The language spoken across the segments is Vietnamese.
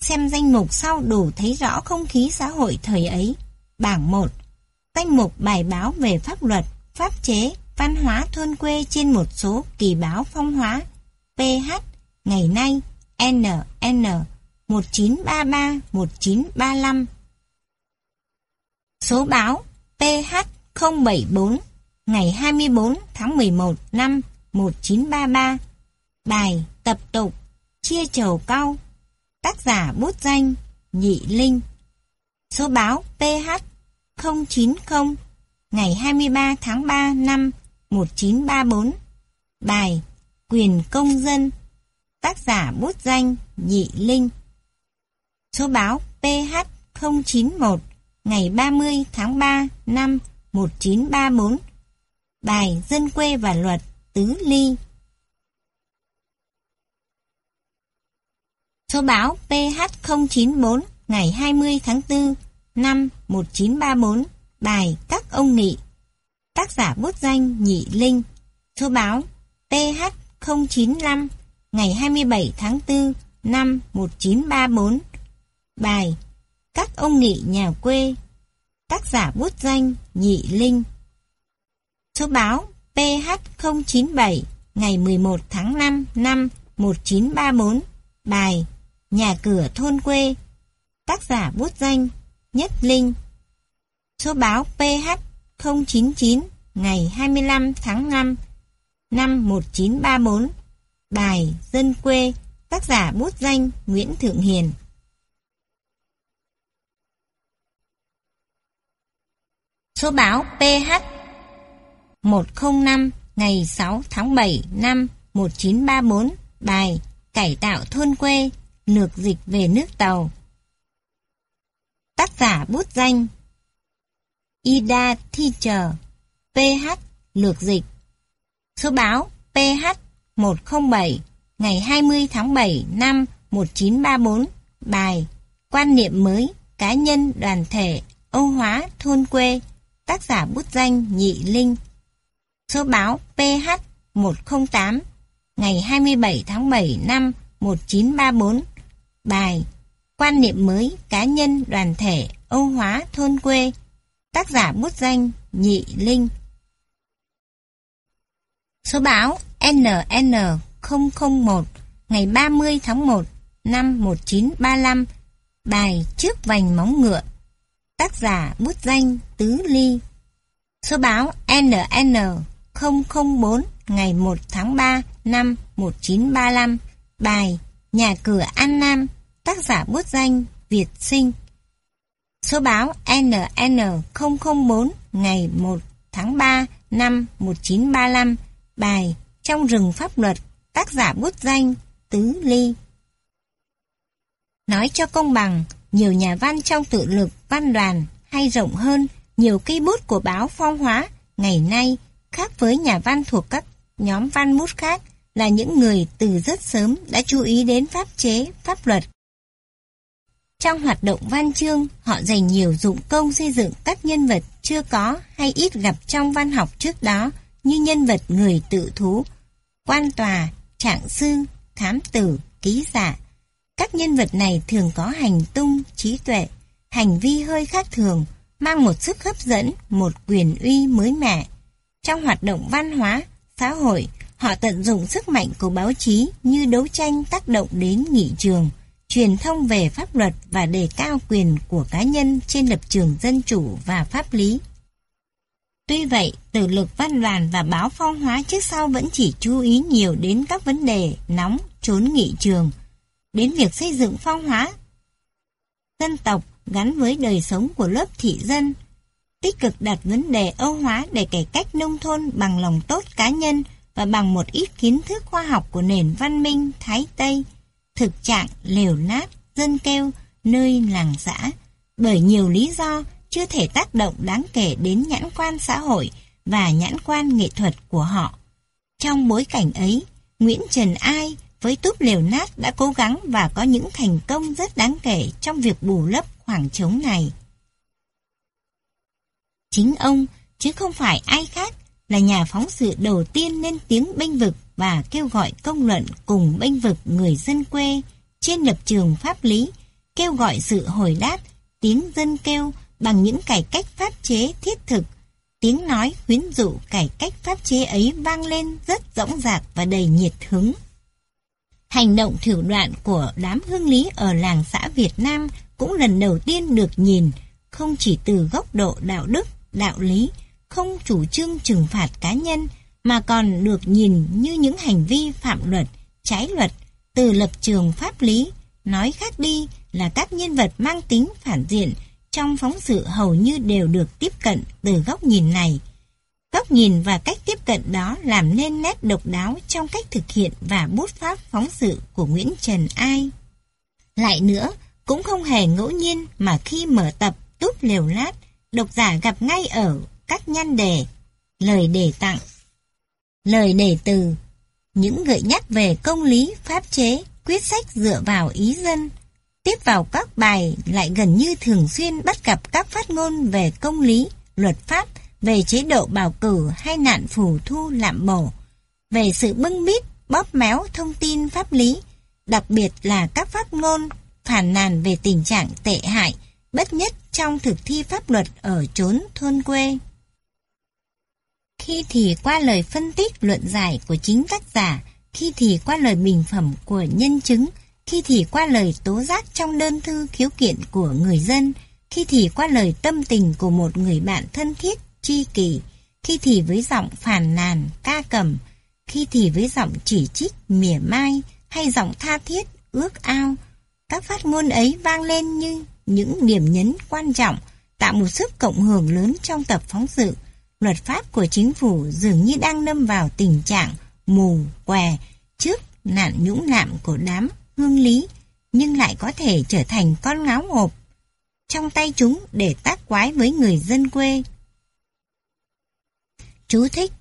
xem danh mục sau đủ thấy rõ không khí xã hội thời ấy. Bảng 1. Danh mục bài báo về pháp luật, pháp chế, văn hóa thôn quê trên một số kỳ báo phong hóa. PH, ngày nay, NN, 1933-1935. Số báo PH 074, ngày 24 tháng 11 năm 1933. Bài Tập tục Chia trầu cao Tác giả bút danh Nhị Linh. Số báo PH 090 Ngày 23 tháng 3 năm 1934 Bài Quyền công dân, Tác giả bút danh Nhị Linh. Số báo PH 091 Ngày 30 tháng 3 năm 1934 Bài Dân quê và luật Tứ Ly. Số báo PH094 ngày 20 tháng 4 năm 1934 Bài Các ông nghị. Tác giả bút danh Nhị Linh. Số báo PH095 ngày 27 tháng 4 năm 1934 Bài Các ông nghị nhà quê. Tác giả bút danh Nhị Linh. Số báo PH097 ngày 11 tháng 5 năm 1934 Bài Nhà cửa thôn quê. Tác giả bút danh, Nhất Linh. Số báo PH 099 ngày 25 tháng 5 năm 1934 Bài Dân quê, Tác giả bút danh, Nguyễn Thượng Hiền. Số báo PH 105 ngày 6 tháng 7 năm 1934 Bài Cải tạo thôn quê lược dịch về nước tàu. Tác giả bút danh. Ida Teacher PH lược dịch. Số báo PH 107 ngày 20 tháng 7 năm 1934 Bài Quan niệm mới cá nhân đoàn thể Âu hóa thôn quê. Tác giả bút danh Nhị Linh. Số báo PH 108 ngày 27 tháng 7 năm 1934 Bài Quan niệm mới cá nhân đoàn thể Âu hóa thôn quê. Tác giả bút danh, Nhị Linh. Số báo NN001 ngày 30 tháng 1 năm 1935 Bài Trước vành móng ngựa. Tác giả bút danh, Tứ Ly. Số báo NN004 ngày 1 tháng 3 năm 1935 Bài Nhà cửa An Nam tác giả bút danh Việt Sinh. Số báo NN004 ngày 1 tháng 3 năm 1935, bài Trong rừng pháp luật, tác giả bút danh Tứ Ly. Nói cho công bằng, nhiều nhà văn trong tự lực, văn đoàn hay rộng hơn, nhiều cây bút của báo phong hóa ngày nay khác với nhà văn thuộc các nhóm văn bút khác là những người từ rất sớm đã chú ý đến pháp chế, pháp luật trong hoạt động văn chương, họ dành nhiều dụng công xây dựng các nhân vật chưa có hay ít gặp trong văn học trước đó như nhân vật người tự thú, quan tòa, trạng sư, thám tử, ký giả. Các nhân vật này thường có hành tung, trí tuệ, hành vi hơi khác thường, mang một sức hấp dẫn, một quyền uy mới mẻ. Trong hoạt động văn hóa, xã hội, họ tận dụng sức mạnh của báo chí như đấu tranh tác động đến nghị trường, truyền thông về pháp luật và đề cao quyền của cá nhân trên lập trường dân chủ và pháp lý. Tuy vậy, từ lực văn đoàn và báo phong hóa trước sau vẫn chỉ chú ý nhiều đến các vấn đề nóng trốn nghị trường, đến việc xây dựng phong hóa dân tộc gắn với đời sống của lớp thị dân, tích cực đặt vấn đề Âu hóa để cải cách nông thôn bằng lòng tốt cá nhân và bằng một ít kiến thức khoa học của nền văn minh Thái Tây, thực trạng lều nát, dân kêu, nơi làng xã, bởi nhiều lý do chưa thể tác động đáng kể đến nhãn quan xã hội và nhãn quan nghệ thuật của họ. Trong bối cảnh ấy, Nguyễn Trần Ai với túp lều nát đã cố gắng và có những thành công rất đáng kể trong việc bù lấp khoảng trống này. Chính ông, chứ không phải ai khác, là nhà phóng sự đầu tiên lên tiếng bênh vực và kêu gọi công luận cùng bênh vực người dân quê trên lập trường pháp lý kêu gọi sự hồi đáp, tiếng dân kêu bằng những cải cách pháp chế thiết thực. Tiếng nói khuyến dụ cải cách pháp chế ấy vang lên rất rõng rạc và đầy nhiệt hứng. Hành động thủ đoạn của đám hương lý ở làng xã Việt Nam cũng lần đầu tiên được nhìn, không chỉ từ góc độ đạo đức, đạo lý, không chủ trương trừng phạt cá nhân, mà còn được nhìn như những hành vi phạm luật, trái luật, từ lập trường pháp lý. Nói khác đi là các nhân vật mang tính phản diện trong phóng sự hầu như đều được tiếp cận từ góc nhìn này. Góc nhìn và cách tiếp cận đó làm nên nét độc đáo trong cách thực hiện và bút pháp phóng sự của Nguyễn Trần Ai. Lại nữa, cũng không hề ngẫu nhiên mà khi mở tập túp liều lát, độc giả gặp ngay ở các nhan đề, lời đề tặng, lời đề từ, những gợi nhắc về công lý, pháp chế, quyết sách dựa vào ý dân. Tiếp vào các bài lại gần như thường xuyên bắt gặp các phát ngôn về công lý, luật pháp, về chế độ bào cử hay nạn phù thu lạm bổ, về sự bưng bít, bóp méo thông tin pháp lý, đặc biệt là các phát ngôn phản nàn về tình trạng tệ hại, bất nhất trong thực thi pháp luật ở chốn thôn quê. Khi thì qua lời phân tích luận giải của chính tác giả, khi thì qua lời bình phẩm của nhân chứng, khi thì qua lời tố giác trong đơn thư khiếu kiện của người dân, khi thì qua lời tâm tình của một người bạn thân thiết, tri kỷ, khi thì với giọng phàn nàn, ca cầm, khi thì với giọng chỉ trích, mỉa mai, hay giọng tha thiết, ước ao. Các phát ngôn ấy vang lên như những điểm nhấn quan trọng, tạo một sức cộng hưởng lớn trong tập phóng sự. Luật pháp của chính phủ dường như đang lâm vào tình trạng mù, què trước nạn nhũng nạm của đám hương lý, nhưng lại có thể trở thành con ngáo ngộp trong tay chúng để tác quái với người dân quê. Chú thích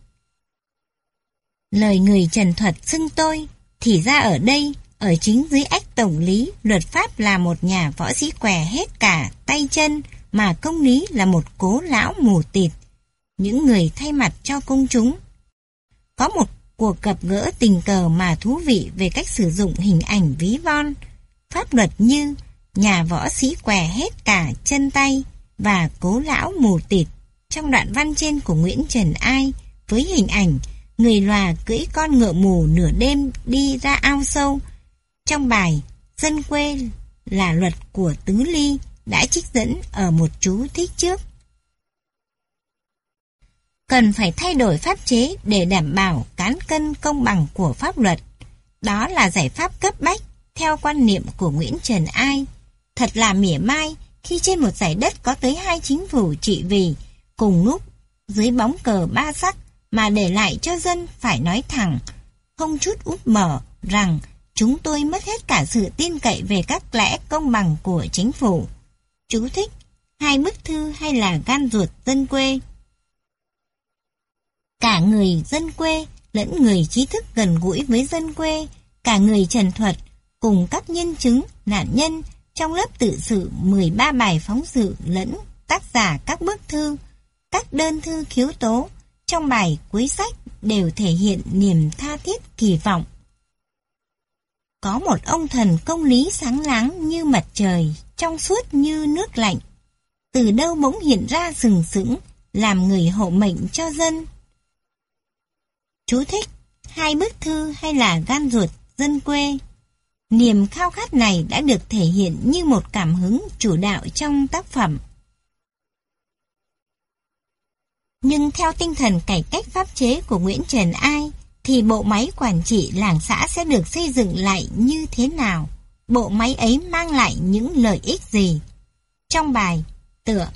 Lời người trần thuật xưng tôi, thì ra ở đây, ở chính dưới ách tổng lý, luật pháp là một nhà võ sĩ què hết cả tay chân, mà công lý là một cố lão mù tịt. Những người thay mặt cho công chúng. Có một cuộc gặp gỡ tình cờ mà thú vị về cách sử dụng hình ảnh ví von, pháp luật như nhà võ sĩ què hết cả chân tay và cố lão mù tịt trong đoạn văn trên của Nguyễn Trần Ai với hình ảnh người lòa cưỡi con ngựa mù nửa đêm đi ra ao sâu. Trong bài Dân quê là luật của Tứ Ly đã trích dẫn ở một chú thích trước. Cần phải thay đổi pháp chế để đảm bảo cán cân công bằng của pháp luật. Đó là giải pháp cấp bách theo quan niệm của Nguyễn Trần Ai. Thật là mỉa mai khi trên một giải đất có tới hai chính phủ trị vì cùng núp dưới bóng cờ ba sắc mà để lại cho dân phải nói thẳng, không chút úp mở rằng chúng tôi mất hết cả sự tin cậy về các lẽ công bằng của chính phủ. Chú thích, hai bức thư hay là gan ruột dân quê. Cả người dân quê lẫn người trí thức gần gũi với dân quê, cả người trần thuật cùng các nhân chứng, nạn nhân trong lớp tự sự 13 bài phóng sự lẫn tác giả các bức thư các đơn thư khiếu tố trong bài cuối sách đều thể hiện niềm tha thiết kỳ vọng. Có một ông thần công lý sáng láng như mặt trời, trong suốt như nước lạnh. Từ đâu bỗng hiện ra sừng sững, làm người hộ mệnh cho dân. Chú thích, hai bức thư hay là gan ruột dân quê. Niềm khao khát này đã được thể hiện như một cảm hứng chủ đạo trong tác phẩm. Nhưng theo tinh thần cải cách pháp chế của Nguyễn Trần Ai, thì bộ máy quản trị làng xã sẽ được xây dựng lại như thế nào? Bộ máy ấy mang lại những lợi ích gì? Trong bài Tựa,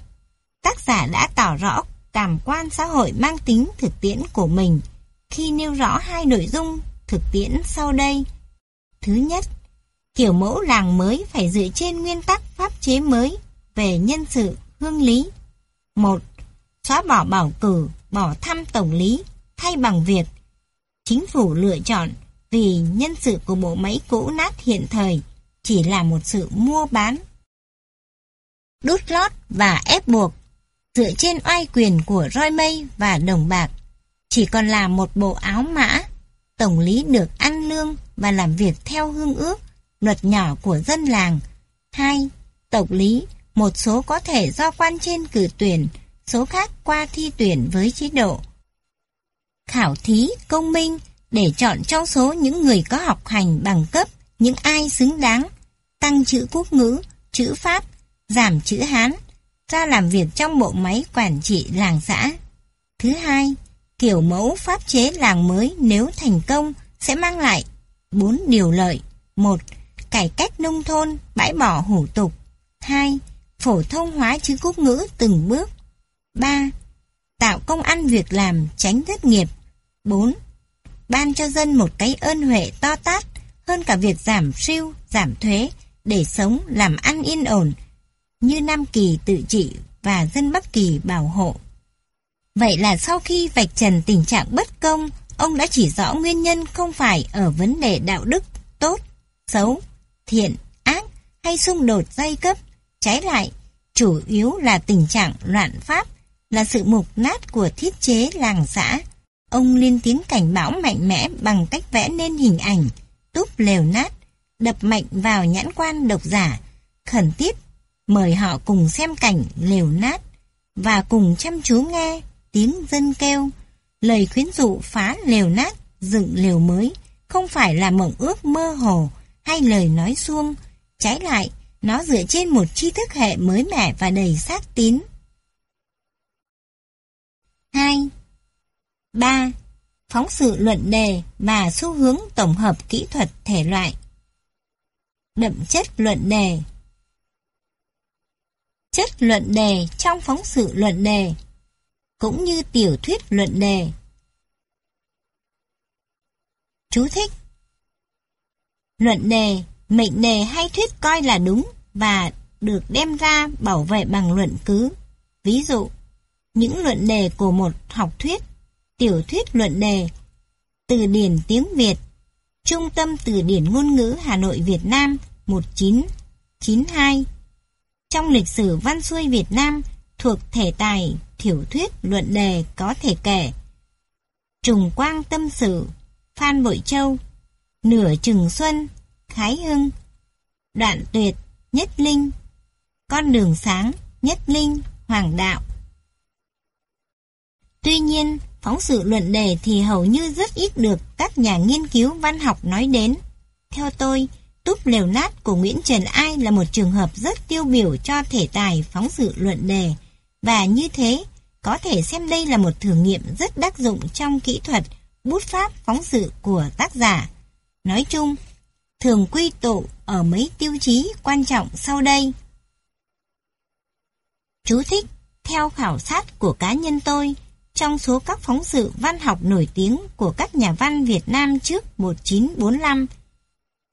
tác giả đã tỏ rõ cảm quan xã hội mang tính thực tiễn của mình khi nêu rõ hai nội dung thực tiễn sau đây. Thứ nhất, kiểu mẫu làng mới phải dựa trên nguyên tắc pháp chế mới về nhân sự, hương lý. Một, xóa bỏ bảo cử, bỏ thăm tổng lý, thay bằng việc chính phủ lựa chọn vì nhân sự của bộ máy cũ nát hiện thời chỉ là một sự mua bán. Đút lót và ép buộc dựa trên oai quyền của roi mây và đồng bạc chỉ còn là một bộ áo mã tổng lý được ăn lương và làm việc theo hương ước luật nhỏ của dân làng 2. tổng lý, một số có thể do quan trên cử tuyển, số khác qua thi tuyển với chế độ. Khảo thí, công minh, để chọn trong số những người có học hành bằng cấp, những ai xứng đáng, tăng chữ quốc ngữ, chữ Pháp, giảm chữ Hán, ra làm việc trong bộ máy quản trị làng xã. Thứ hai, kiểu mẫu pháp chế làng mới nếu thành công sẽ mang lại bốn điều lợi. một Cải cách nông thôn, bãi bỏ hủ tục. 2. Phổ thông hóa chữ quốc ngữ từng bước. 3. Tạo công ăn việc làm, tránh thất nghiệp. 4. Ban cho dân một cái ơn huệ to tát hơn cả việc giảm siêu, giảm thuế để sống làm ăn yên ổn như Nam Kỳ tự trị và dân Bắc Kỳ bảo hộ. Vậy là sau khi vạch trần tình trạng bất công, ông đã chỉ rõ nguyên nhân không phải ở vấn đề đạo đức, tốt, xấu, thiện, ác hay xung đột giai cấp. Trái lại, chủ yếu là tình trạng loạn pháp, là sự mục nát của thiết chế làng xã. Ông liên tiếng cảnh báo mạnh mẽ bằng cách vẽ nên hình ảnh, túp lều nát, đập mạnh vào nhãn quan độc giả, khẩn tiếp mời họ cùng xem cảnh lều nát và cùng chăm chú nghe tiếng dân kêu. Lời khuyến dụ phá lều nát, dựng lều mới không phải là mộng ước mơ hồ hay lời nói suông. Trái lại, nó dựa trên một tri thức hệ mới mẻ và đầy xác tín. 2. 3. Phóng sự luận đề và xu hướng tổng hợp kỹ thuật thể loại. Đậm chất luận đề Chất luận đề trong phóng sự luận đề cũng như tiểu thuyết luận đề. Chú thích Luận đề, mệnh đề hay thuyết coi là đúng và được đem ra bảo vệ bằng luận cứ. Ví dụ, những luận đề của một học thuyết, tiểu thuyết luận đề, từ điển tiếng Việt, Trung tâm Từ điển Ngôn ngữ Hà Nội Việt Nam 1992. Trong lịch sử văn xuôi Việt Nam thuộc thể tài thiểu thuyết luận đề có thể kể. Trùng Quang Tâm Sử, Phan Bội Châu, Nửa Trừng Xuân, Khái Hưng, Đoạn Tuyệt, Nhất Linh, Con Đường Sáng, Nhất Linh, Hoàng Đạo. Tuy nhiên, phóng sự luận đề thì hầu như rất ít được các nhà nghiên cứu văn học nói đến. Theo tôi, Túp lều nát của Nguyễn Trần Ai là một trường hợp rất tiêu biểu cho thể tài phóng sự luận đề, và như thế, có thể xem đây là một thử nghiệm rất đắc dụng trong kỹ thuật bút pháp phóng sự của tác giả. Nói chung, thường quy tụ ở mấy tiêu chí quan trọng sau đây. Chú thích, theo khảo sát của cá nhân tôi, trong số các phóng sự văn học nổi tiếng của các nhà văn Việt Nam trước 1945,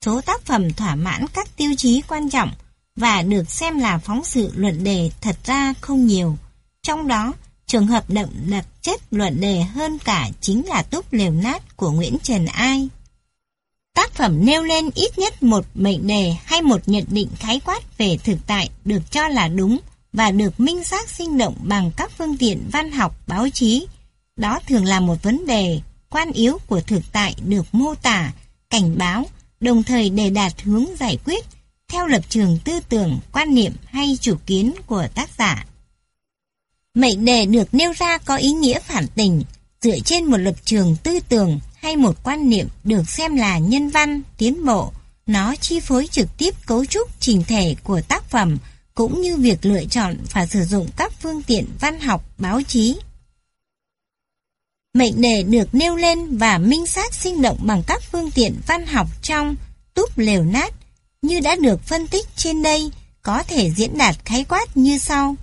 số tác phẩm thỏa mãn các tiêu chí quan trọng và được xem là phóng sự luận đề thật ra không nhiều. Trong đó, trường hợp động lập chất luận đề hơn cả chính là túp lều nát của Nguyễn Trần Ai. Tác phẩm nêu lên ít nhất một mệnh đề hay một nhận định khái quát về thực tại được cho là đúng và được minh xác sinh động bằng các phương tiện văn học, báo chí. Đó thường là một vấn đề quan yếu của thực tại được mô tả, cảnh báo, đồng thời đề đạt hướng giải quyết theo lập trường tư tưởng, quan niệm hay chủ kiến của tác giả. Mệnh đề được nêu ra có ý nghĩa phản tình, dựa trên một lập trường tư tưởng hay một quan niệm được xem là nhân văn, tiến bộ. Nó chi phối trực tiếp cấu trúc trình thể của tác phẩm cũng như việc lựa chọn và sử dụng các phương tiện văn học, báo chí. Mệnh đề được nêu lên và minh xác sinh động bằng các phương tiện văn học trong túp lều nát như đã được phân tích trên đây có thể diễn đạt khái quát như sau.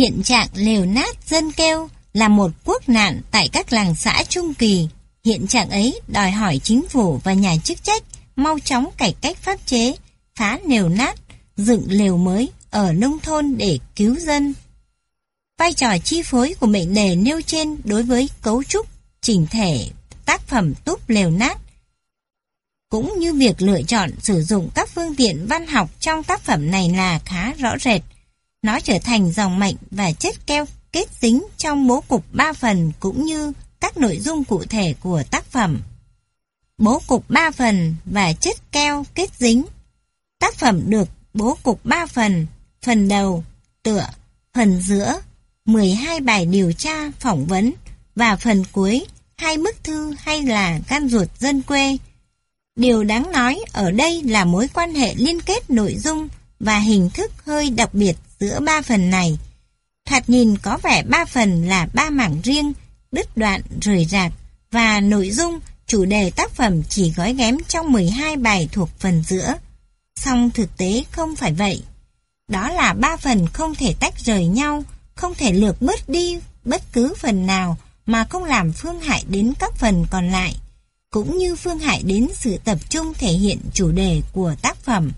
Hiện trạng lều nát dân kêu là một quốc nạn tại các làng xã Trung Kỳ. Hiện trạng ấy đòi hỏi chính phủ và nhà chức trách mau chóng cải cách pháp chế, phá lều nát, dựng lều mới ở nông thôn để cứu dân. Vai trò chi phối của mệnh đề nêu trên đối với cấu trúc, chỉnh thể, tác phẩm túp lều nát cũng như việc lựa chọn sử dụng các phương tiện văn học trong tác phẩm này là khá rõ rệt. Nó trở thành dòng mạch và chất keo kết dính trong bố cục ba phần cũng như các nội dung cụ thể của tác phẩm. Bố cục ba phần và chất keo kết dính. Tác phẩm được bố cục 3 phần, phần đầu, tựa, phần giữa, 12 bài điều tra, phỏng vấn và phần cuối, hai bức thư hay là gan ruột dân quê. Điều đáng nói ở đây là mối quan hệ liên kết nội dung và hình thức hơi đặc biệt giữa ba phần này. Thoạt nhìn có vẻ ba phần là ba mảng riêng, đứt đoạn, rời rạc và nội dung, chủ đề tác phẩm chỉ gói ghém trong 12 bài thuộc phần giữa. Song thực tế không phải vậy. Đó là ba phần không thể tách rời nhau, không thể lược bớt đi bất cứ phần nào mà không làm phương hại đến các phần còn lại, cũng như phương hại đến sự tập trung thể hiện chủ đề của tác phẩm.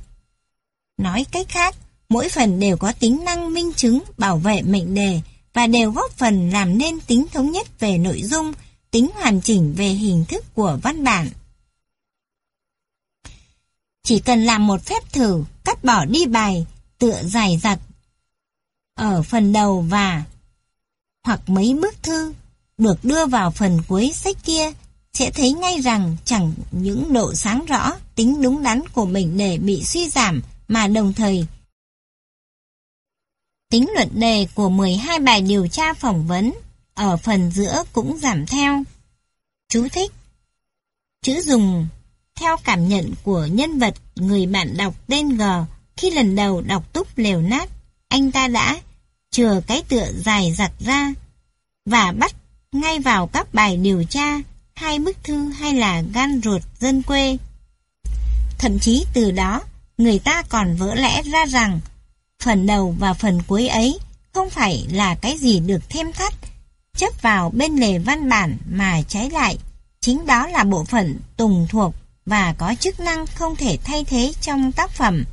Nói cách khác, mỗi phần đều có tính năng minh chứng bảo vệ mệnh đề và đều góp phần làm nên tính thống nhất về nội dung, tính hoàn chỉnh về hình thức của văn bản. Chỉ cần làm một phép thử, cắt bỏ đi bài, tựa dài dặt ở phần đầu và hoặc mấy bức thư được đưa vào phần cuối sách kia sẽ thấy ngay rằng chẳng những độ sáng rõ, tính đúng đắn của mình để bị suy giảm mà đồng thời tính luận đề của 12 bài điều tra phỏng vấn ở phần giữa cũng giảm theo. Chú thích Chữ dùng theo cảm nhận của nhân vật người bạn đọc tên G khi lần đầu đọc túp lều nát, anh ta đã chừa cái tựa dài giặt ra và bắt ngay vào các bài điều tra, hai bức thư hay là gan ruột dân quê. Thậm chí từ đó, người ta còn vỡ lẽ ra rằng phần đầu và phần cuối ấy không phải là cái gì được thêm thắt, chấp vào bên lề văn bản mà trái lại, chính đó là bộ phận tùng thuộc và có chức năng không thể thay thế trong tác phẩm.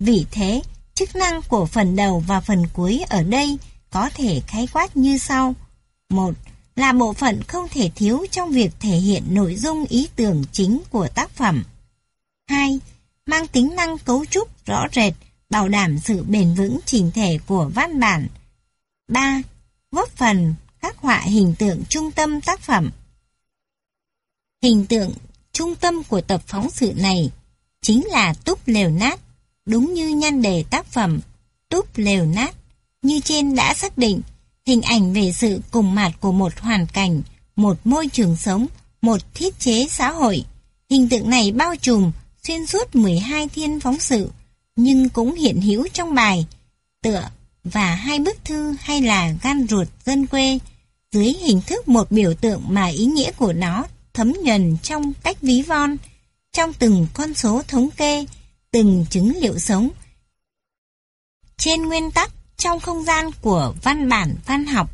Vì thế, chức năng của phần đầu và phần cuối ở đây có thể khái quát như sau. một Là bộ phận không thể thiếu trong việc thể hiện nội dung ý tưởng chính của tác phẩm. 2. Mang tính năng cấu trúc rõ rệt, bảo đảm sự bền vững trình thể của văn bản. 3. Góp phần khắc họa hình tượng trung tâm tác phẩm. Hình tượng trung tâm của tập phóng sự này chính là túp lều nát, đúng như nhan đề tác phẩm túp lều nát. Như trên đã xác định, hình ảnh về sự cùng mặt của một hoàn cảnh, một môi trường sống, một thiết chế xã hội. Hình tượng này bao trùm xuyên suốt 12 thiên phóng sự, nhưng cũng hiện hữu trong bài, tựa và hai bức thư hay là gan ruột dân quê, dưới hình thức một biểu tượng mà ý nghĩa của nó thấm nhuần trong cách ví von, trong từng con số thống kê, từng chứng liệu sống. Trên nguyên tắc, trong không gian của văn bản văn học,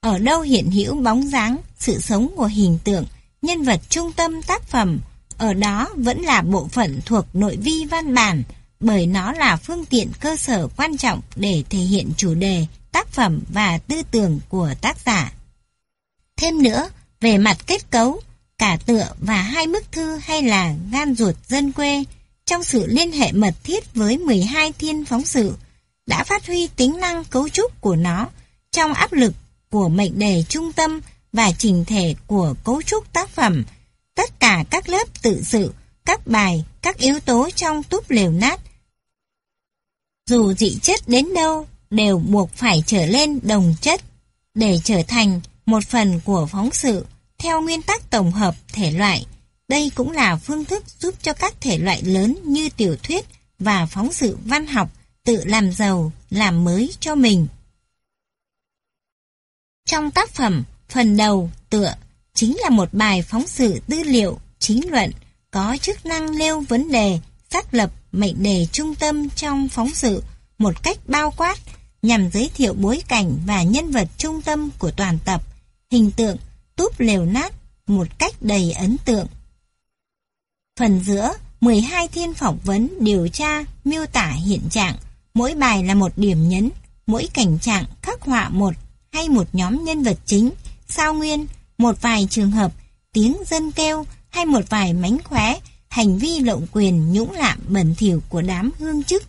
ở đâu hiện hữu bóng dáng, sự sống của hình tượng, nhân vật trung tâm tác phẩm, ở đó vẫn là bộ phận thuộc nội vi văn bản, bởi nó là phương tiện cơ sở quan trọng để thể hiện chủ đề, tác phẩm và tư tưởng của tác giả. Thêm nữa, về mặt kết cấu, cả tựa và hai bức thư hay là gan ruột dân quê trong sự liên hệ mật thiết với 12 thiên phóng sự đã phát huy tính năng cấu trúc của nó trong áp lực của mệnh đề trung tâm và trình thể của cấu trúc tác phẩm. Tất cả các lớp tự sự, các bài, các yếu tố trong túp lều nát. Dù dị chất đến đâu, đều buộc phải trở lên đồng chất để trở thành một phần của phóng sự theo nguyên tắc tổng hợp thể loại. Đây cũng là phương thức giúp cho các thể loại lớn như tiểu thuyết và phóng sự văn học tự làm giàu, làm mới cho mình. Trong tác phẩm, phần đầu, tựa, chính là một bài phóng sự tư liệu, chính luận, có chức năng nêu vấn đề, xác lập mệnh đề trung tâm trong phóng sự một cách bao quát nhằm giới thiệu bối cảnh và nhân vật trung tâm của toàn tập, hình tượng túp lều nát một cách đầy ấn tượng. Phần giữa, 12 thiên phỏng vấn điều tra, miêu tả hiện trạng, mỗi bài là một điểm nhấn, mỗi cảnh trạng khắc họa một hay một nhóm nhân vật chính, sao nguyên, một vài trường hợp, tiếng dân kêu hay một vài mánh khóe, hành vi lộng quyền nhũng lạm bẩn thỉu của đám hương chức.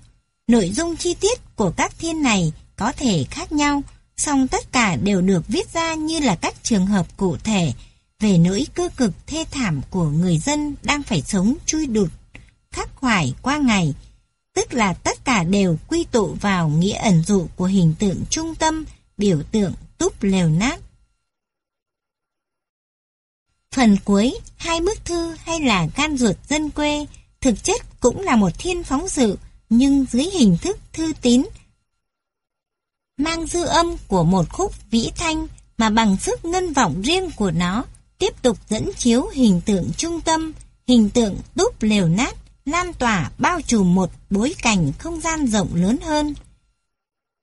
Nội dung chi tiết của các thiên này có thể khác nhau, song tất cả đều được viết ra như là các trường hợp cụ thể về nỗi cơ cực thê thảm của người dân đang phải sống chui đụt, khắc khoải qua ngày. tức là tất cả đều quy tụ vào nghĩa ẩn dụ của hình tượng trung tâm, biểu tượng túp lều nát. Phần cuối, hai bức thư hay là gan ruột dân quê, thực chất cũng là một thiên phóng sự, nhưng dưới hình thức thư tín, mang dư âm của một khúc vĩ thanh mà bằng sức ngân vọng riêng của nó, tiếp tục dẫn chiếu hình tượng trung tâm, hình tượng túp lều nát, lan tỏa bao trùm một bối cảnh không gian rộng lớn hơn.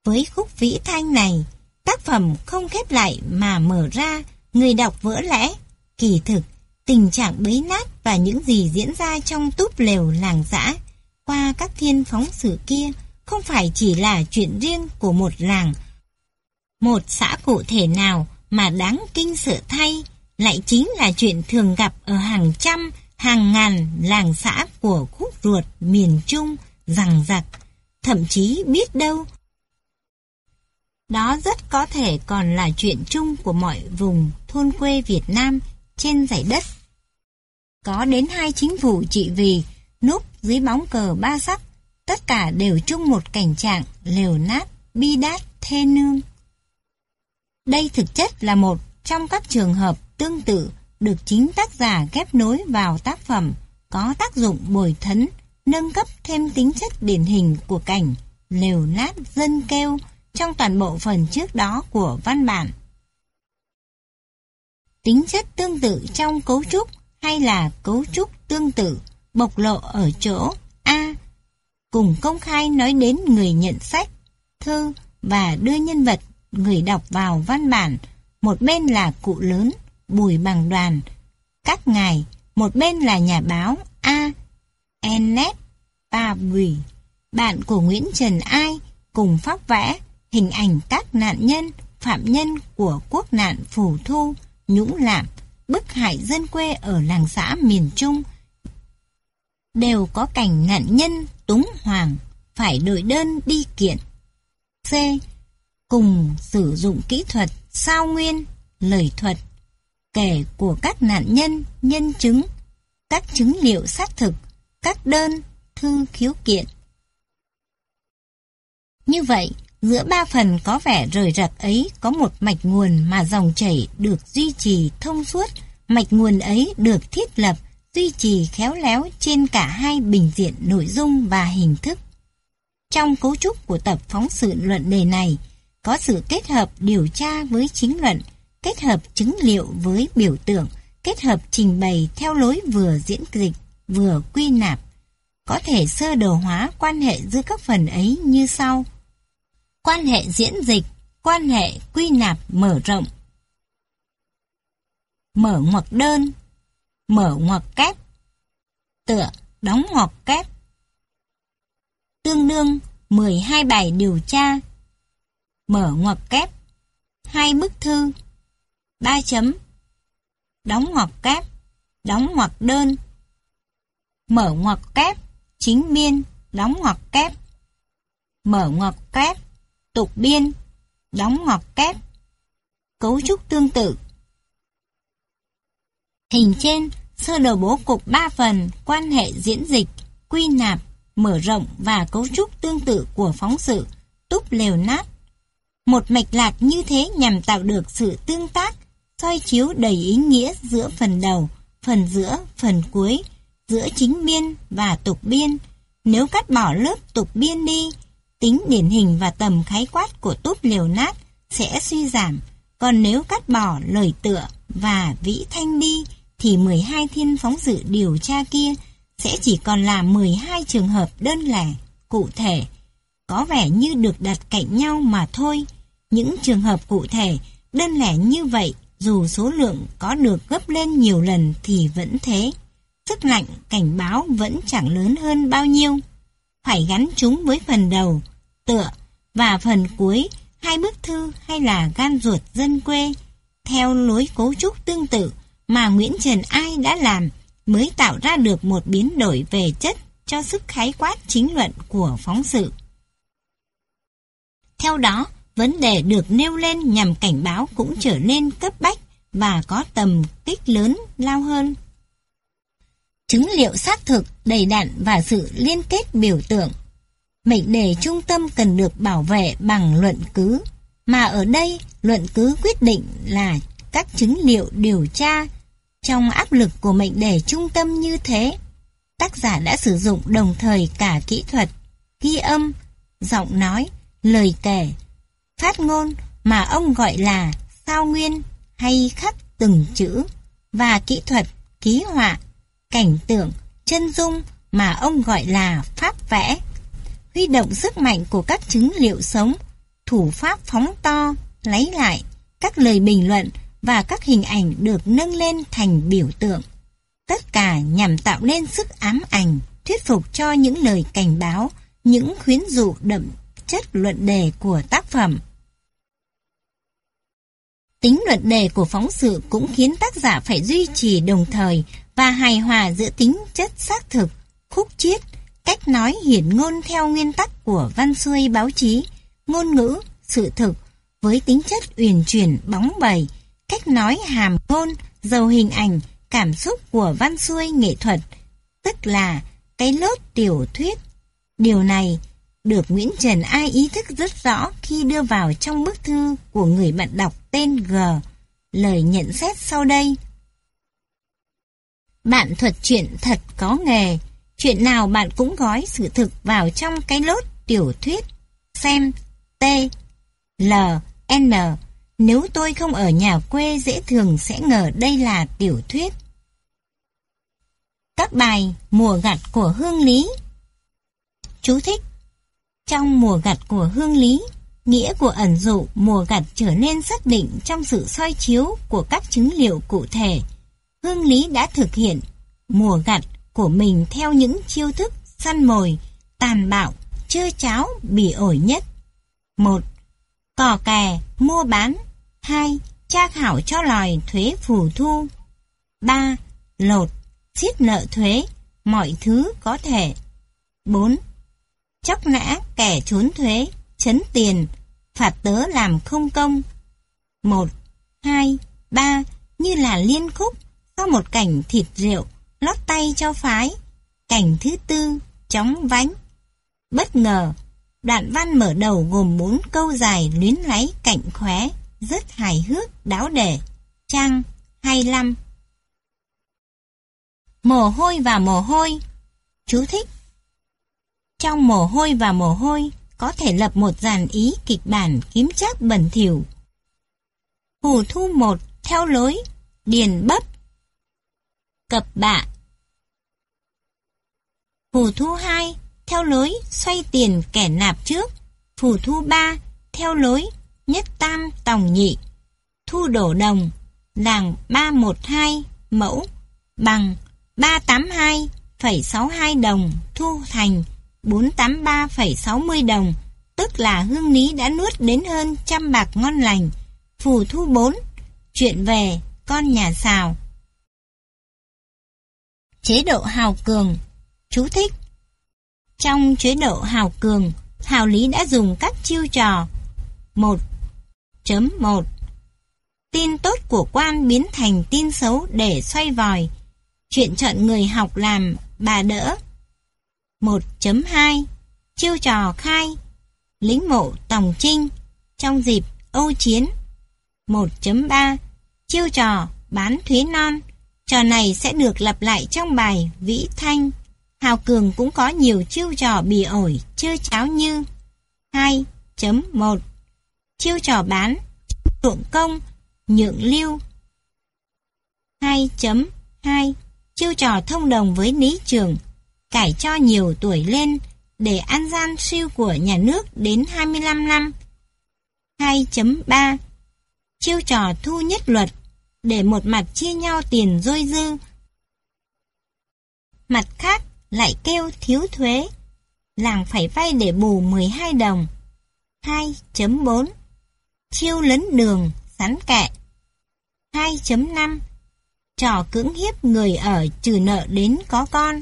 Với khúc vĩ thanh này, tác phẩm không khép lại mà mở ra, người đọc vỡ lẽ. Kỳ thực, tình trạng bấy nát và những gì diễn ra trong túp lều làng xã qua các thiên phóng sự kia không phải chỉ là chuyện riêng của một làng, một xã cụ thể nào mà đáng kinh sợ thay, lại chính là chuyện thường gặp ở hàng trăm, hàng ngàn làng xã của khúc ruột miền Trung, rằng giặc, thậm chí biết đâu. Đó rất có thể còn là chuyện chung của mọi vùng thôn quê Việt Nam trên dải đất. Có đến hai chính phủ trị vì núp dưới bóng cờ ba sắc, tất cả đều chung một cảnh trạng lều nát, bi đát, thê nương. Đây thực chất là một trong các trường hợp tương tự được chính tác giả ghép nối vào tác phẩm có tác dụng bồi thấn, nâng cấp thêm tính chất điển hình của cảnh lều nát dân kêu trong toàn bộ phần trước đó của văn bản. Tính chất tương tự trong cấu trúc hay là cấu trúc tương tự bộc lộ ở chỗ A. Cùng công khai nói đến người nhận sách, thư và đưa nhân vật người đọc vào văn bản. Một bên là cụ lớn, bùi bằng đoàn, các ngài, một bên là nhà báo A. enet Ba Bùi, bạn của Nguyễn Trần Ai cùng phác vẽ hình ảnh các nạn nhân, phạm nhân của quốc nạn phù thu, nhũng lạm, bức hại dân quê ở làng xã miền Trung đều có cảnh nạn nhân túng hoàng phải đổi đơn đi kiện. C. Cùng sử dụng kỹ thuật sao nguyên, lời thuật, kể của các nạn nhân, nhân chứng, các chứng liệu xác thực, các đơn, thư khiếu kiện. Như vậy, giữa ba phần có vẻ rời rạc ấy có một mạch nguồn mà dòng chảy được duy trì thông suốt, mạch nguồn ấy được thiết lập duy trì khéo léo trên cả hai bình diện nội dung và hình thức. Trong cấu trúc của tập phóng sự luận đề này, có sự kết hợp điều tra với chính luận, kết hợp chứng liệu với biểu tượng, kết hợp trình bày theo lối vừa diễn dịch, vừa quy nạp. Có thể sơ đồ hóa quan hệ giữa các phần ấy như sau. Quan hệ diễn dịch, quan hệ quy nạp mở rộng. Mở ngoặc đơn, mở ngoặc kép, tựa, đóng ngoặc kép. Tương đương 12 bài điều tra, mở ngoặc kép, hai bức thư, ba chấm, đóng ngoặc kép, đóng ngoặc đơn, mở ngoặc kép, chính biên, đóng ngoặc kép, mở ngoặc kép, tục biên, đóng ngoặc kép, cấu trúc tương tự. Hình trên sơ đồ bố cục 3 phần quan hệ diễn dịch, quy nạp, mở rộng và cấu trúc tương tự của phóng sự túp lều nát. Một mạch lạc như thế nhằm tạo được sự tương tác, soi chiếu đầy ý nghĩa giữa phần đầu, phần giữa, phần cuối, giữa chính biên và tục biên. Nếu cắt bỏ lớp tục biên đi, tính điển hình và tầm khái quát của túp liều nát sẽ suy giảm, còn nếu cắt bỏ lời tựa và vĩ thanh đi, thì 12 thiên phóng dự điều tra kia sẽ chỉ còn là 12 trường hợp đơn lẻ, cụ thể, có vẻ như được đặt cạnh nhau mà thôi. Những trường hợp cụ thể, đơn lẻ như vậy, dù số lượng có được gấp lên nhiều lần thì vẫn thế. Sức lạnh cảnh báo vẫn chẳng lớn hơn bao nhiêu. Phải gắn chúng với phần đầu, tựa và phần cuối, hai bức thư hay là gan ruột dân quê, theo lối cấu trúc tương tự mà Nguyễn Trần Ai đã làm mới tạo ra được một biến đổi về chất cho sức khái quát chính luận của phóng sự. Theo đó, vấn đề được nêu lên nhằm cảnh báo cũng trở nên cấp bách và có tầm kích lớn lao hơn. Chứng liệu xác thực, đầy đặn và sự liên kết biểu tượng, Mệnh đề trung tâm cần được bảo vệ bằng luận cứ, mà ở đây luận cứ quyết định là các chứng liệu điều tra. Trong áp lực của mệnh đề trung tâm như thế, tác giả đã sử dụng đồng thời cả kỹ thuật, ghi âm, giọng nói, lời kể, phát ngôn mà ông gọi là sao nguyên hay khắc từng chữ và kỹ thuật ký họa, cảnh tượng, chân dung mà ông gọi là pháp vẽ. Huy động sức mạnh của các chứng liệu sống, thủ pháp phóng to, lấy lại, các lời bình luận và các hình ảnh được nâng lên thành biểu tượng. Tất cả nhằm tạo nên sức ám ảnh, thuyết phục cho những lời cảnh báo, những khuyến dụ đậm chất luận đề của tác phẩm. Tính luận đề của phóng sự cũng khiến tác giả phải duy trì đồng thời và hài hòa giữa tính chất xác thực, khúc chiết, cách nói hiển ngôn theo nguyên tắc của văn xuôi báo chí, ngôn ngữ, sự thực, với tính chất uyển chuyển, bóng bẩy, cách nói hàm ngôn, giàu hình ảnh, cảm xúc của văn xuôi nghệ thuật, tức là cái lốt tiểu thuyết. Điều này được Nguyễn Trần Ai ý thức rất rõ khi đưa vào trong bức thư của người bạn đọc tên G. Lời nhận xét sau đây. Bạn thuật chuyện thật có nghề, chuyện nào bạn cũng gói sự thực vào trong cái lốt tiểu thuyết. Xem T, L, N. Nếu tôi không ở nhà quê dễ thường sẽ ngờ đây là tiểu thuyết. Các bài Mùa gặt của Hương Lý Chú thích Trong mùa gặt của Hương Lý, nghĩa của ẩn dụ mùa gặt trở nên xác định trong sự soi chiếu của các chứng liệu cụ thể. Hương Lý đã thực hiện mùa gặt của mình theo những chiêu thức săn mồi, tàn bạo, chơi cháo, bỉ ổi nhất. 1. Cò kè, mua bán 2. Tra khảo cho lòi thuế phù thu 3. Lột, xiết nợ thuế, mọi thứ có thể 4. Chóc nã kẻ trốn thuế, chấn tiền, phạt tớ làm không công 1. 2. 3. Như là liên khúc sau một cảnh thịt rượu lót tay cho phái. Cảnh thứ tư, chóng vánh. Bất ngờ, đoạn văn mở đầu gồm bốn câu dài luyến láy cảnh khóe, rất hài hước, đáo đề. Trang 25 Mồ hôi và mồ hôi Chú thích Trong mồ hôi và mồ hôi có thể lập một dàn ý kịch bản kiếm chắc bẩn thỉu. Hù thu một theo lối Điền bấp Cập bạ Phù thu 2 theo lối xoay tiền kẻ nạp trước. Phù thu 3 theo lối nhất tam tòng nhị. Thu đổ đồng làng 312 mẫu bằng 382,62 đồng thu thành 483,60 đồng, tức là hương lý đã nuốt đến hơn trăm bạc ngon lành. Phù thu 4, chuyện về con nhà xào. Chế độ hào cường Chú thích. Trong chế độ hào cường, Hào Lý đã dùng các chiêu trò. 1.1 Tin tốt của quan biến thành tin xấu để xoay vòi. Chuyện chọn người học làm bà đỡ. 1.2 Chiêu trò khai. Lính mộ Tòng Trinh Trong dịp Âu Chiến. 1.3 Chiêu trò bán thuế non. Trò này sẽ được lặp lại trong bài Vĩ Thanh. Hào Cường cũng có nhiều chiêu trò bì ổi, chơi cháo như 2.1 Chiêu trò bán, ruộng công, nhượng lưu 2.2 Chiêu trò thông đồng với lý trường, cải cho nhiều tuổi lên để ăn gian siêu của nhà nước đến 25 năm 2.3 Chiêu trò thu nhất luật để một mặt chia nhau tiền dôi dư. Mặt khác lại kêu thiếu thuế. Làng phải vay để bù 12 đồng. 2.4 Chiêu lấn đường, sắn kẹ. 2.5 Trò cưỡng hiếp người ở trừ nợ đến có con.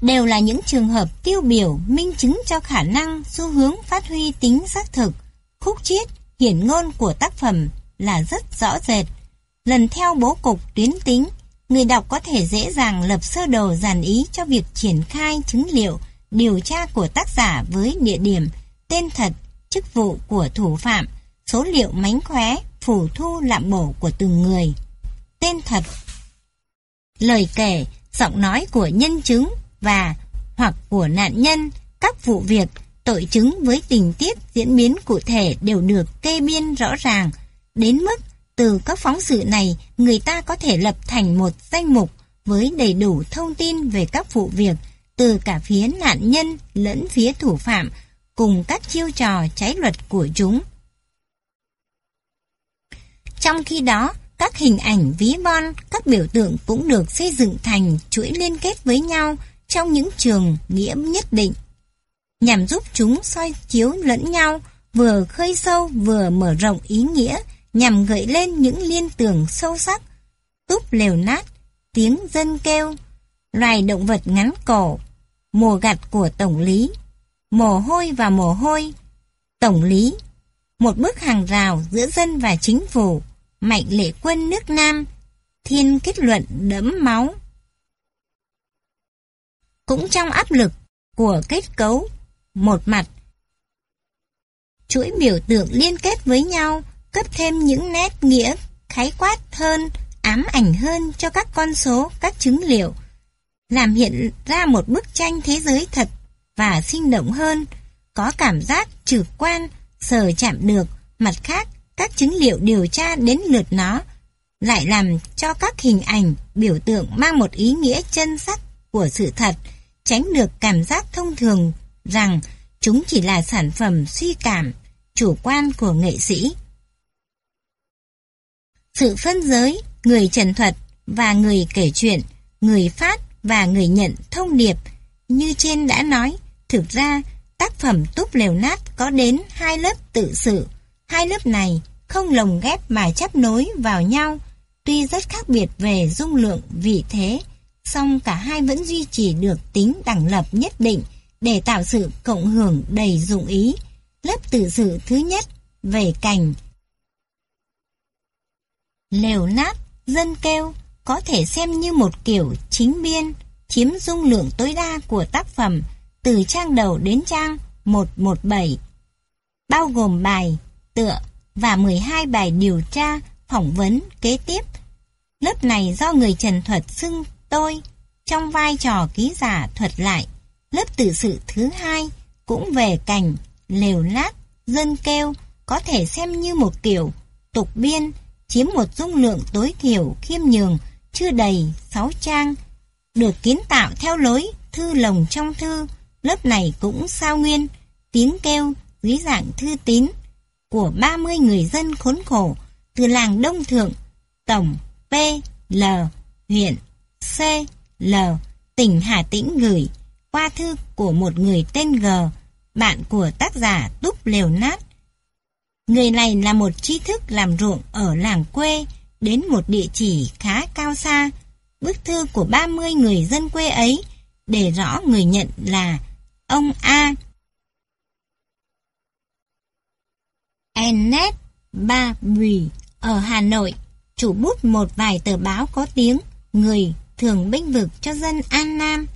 Đều là những trường hợp tiêu biểu minh chứng cho khả năng xu hướng phát huy tính xác thực, khúc chiết, hiển ngôn của tác phẩm là rất rõ rệt. Lần theo bố cục tuyến tính, người đọc có thể dễ dàng lập sơ đồ dàn ý cho việc triển khai chứng liệu điều tra của tác giả với địa điểm, tên thật, chức vụ của thủ phạm, số liệu mánh khóe, phủ thu lạm bổ của từng người. Tên thật Lời kể, giọng nói của nhân chứng và hoặc của nạn nhân, các vụ việc, tội chứng với tình tiết diễn biến cụ thể đều được kê biên rõ ràng, đến mức từ các phóng sự này người ta có thể lập thành một danh mục với đầy đủ thông tin về các vụ việc từ cả phía nạn nhân lẫn phía thủ phạm cùng các chiêu trò trái luật của chúng. Trong khi đó, các hình ảnh ví von, các biểu tượng cũng được xây dựng thành chuỗi liên kết với nhau trong những trường nghĩa nhất định, nhằm giúp chúng soi chiếu lẫn nhau, vừa khơi sâu vừa mở rộng ý nghĩa, nhằm gợi lên những liên tưởng sâu sắc, túp lều nát, tiếng dân kêu, loài động vật ngắn cổ, mùa gặt của tổng lý, mồ hôi và mồ hôi, tổng lý, một bức hàng rào giữa dân và chính phủ, mạnh lệ quân nước Nam, thiên kết luận đẫm máu. Cũng trong áp lực của kết cấu, một mặt, chuỗi biểu tượng liên kết với nhau, cấp thêm những nét nghĩa khái quát hơn, ám ảnh hơn cho các con số, các chứng liệu, làm hiện ra một bức tranh thế giới thật và sinh động hơn, có cảm giác trực quan, sờ chạm được, mặt khác các chứng liệu điều tra đến lượt nó, lại làm cho các hình ảnh, biểu tượng mang một ý nghĩa chân sắc của sự thật, tránh được cảm giác thông thường rằng chúng chỉ là sản phẩm suy cảm, chủ quan của nghệ sĩ. Sự phân giới, người trần thuật và người kể chuyện, người phát và người nhận thông điệp, như trên đã nói, thực ra tác phẩm túp lều nát có đến hai lớp tự sự. Hai lớp này không lồng ghép mà chấp nối vào nhau, tuy rất khác biệt về dung lượng vị thế, song cả hai vẫn duy trì được tính đẳng lập nhất định để tạo sự cộng hưởng đầy dụng ý. Lớp tự sự thứ nhất về cảnh lều nát, dân kêu có thể xem như một kiểu chính biên, chiếm dung lượng tối đa của tác phẩm từ trang đầu đến trang 117, bao gồm bài, tựa và 12 bài điều tra, phỏng vấn kế tiếp. Lớp này do người Trần Thuật xưng tôi trong vai trò ký giả thuật lại. Lớp tự sự thứ hai cũng về cảnh lều lát, dân kêu có thể xem như một kiểu tục biên chiếm một dung lượng tối thiểu khiêm nhường chưa đầy 6 trang được kiến tạo theo lối thư lồng trong thư lớp này cũng sao nguyên tiếng kêu dưới dạng thư tín của 30 người dân khốn khổ từ làng Đông Thượng, tổng P, L, huyện C, L, tỉnh Hà Tĩnh gửi qua thư của một người tên G, bạn của tác giả Túp Lều Nát. Người này là một trí thức làm ruộng ở làng quê, đến một địa chỉ khá cao xa. Bức thư của 30 người dân quê ấy để rõ người nhận là ông A Ennet Ba Bùi ở Hà Nội, chủ bút một vài tờ báo có tiếng, người thường binh vực cho dân An Nam.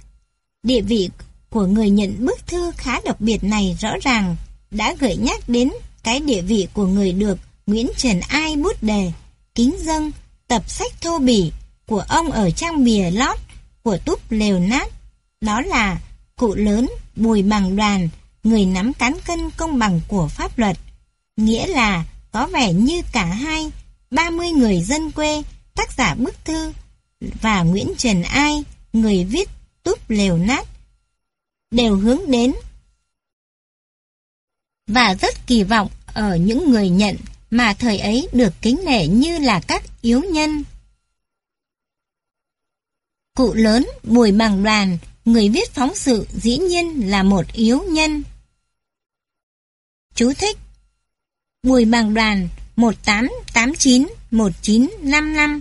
Địa vị của người nhận bức thư khá đặc biệt này rõ ràng đã gợi nhắc đến cái địa vị của người được Nguyễn Trần Ai bút đề, kính dâng, tập sách thô bỉ của ông ở trang bìa lót của túp lều nát. Đó là cụ lớn Bùi Bằng Đoàn, người nắm cán cân công bằng của pháp luật. Nghĩa là có vẻ như cả hai, 30 người dân quê, tác giả bức thư và Nguyễn Trần Ai, người viết túp lều nát, đều hướng đến và rất kỳ vọng ở những người nhận mà thời ấy được kính nể như là các yếu nhân. Cụ lớn Bùi Bằng Đoàn, người viết phóng sự dĩ nhiên là một yếu nhân. Chú thích Bùi Bằng Đoàn 1889-1955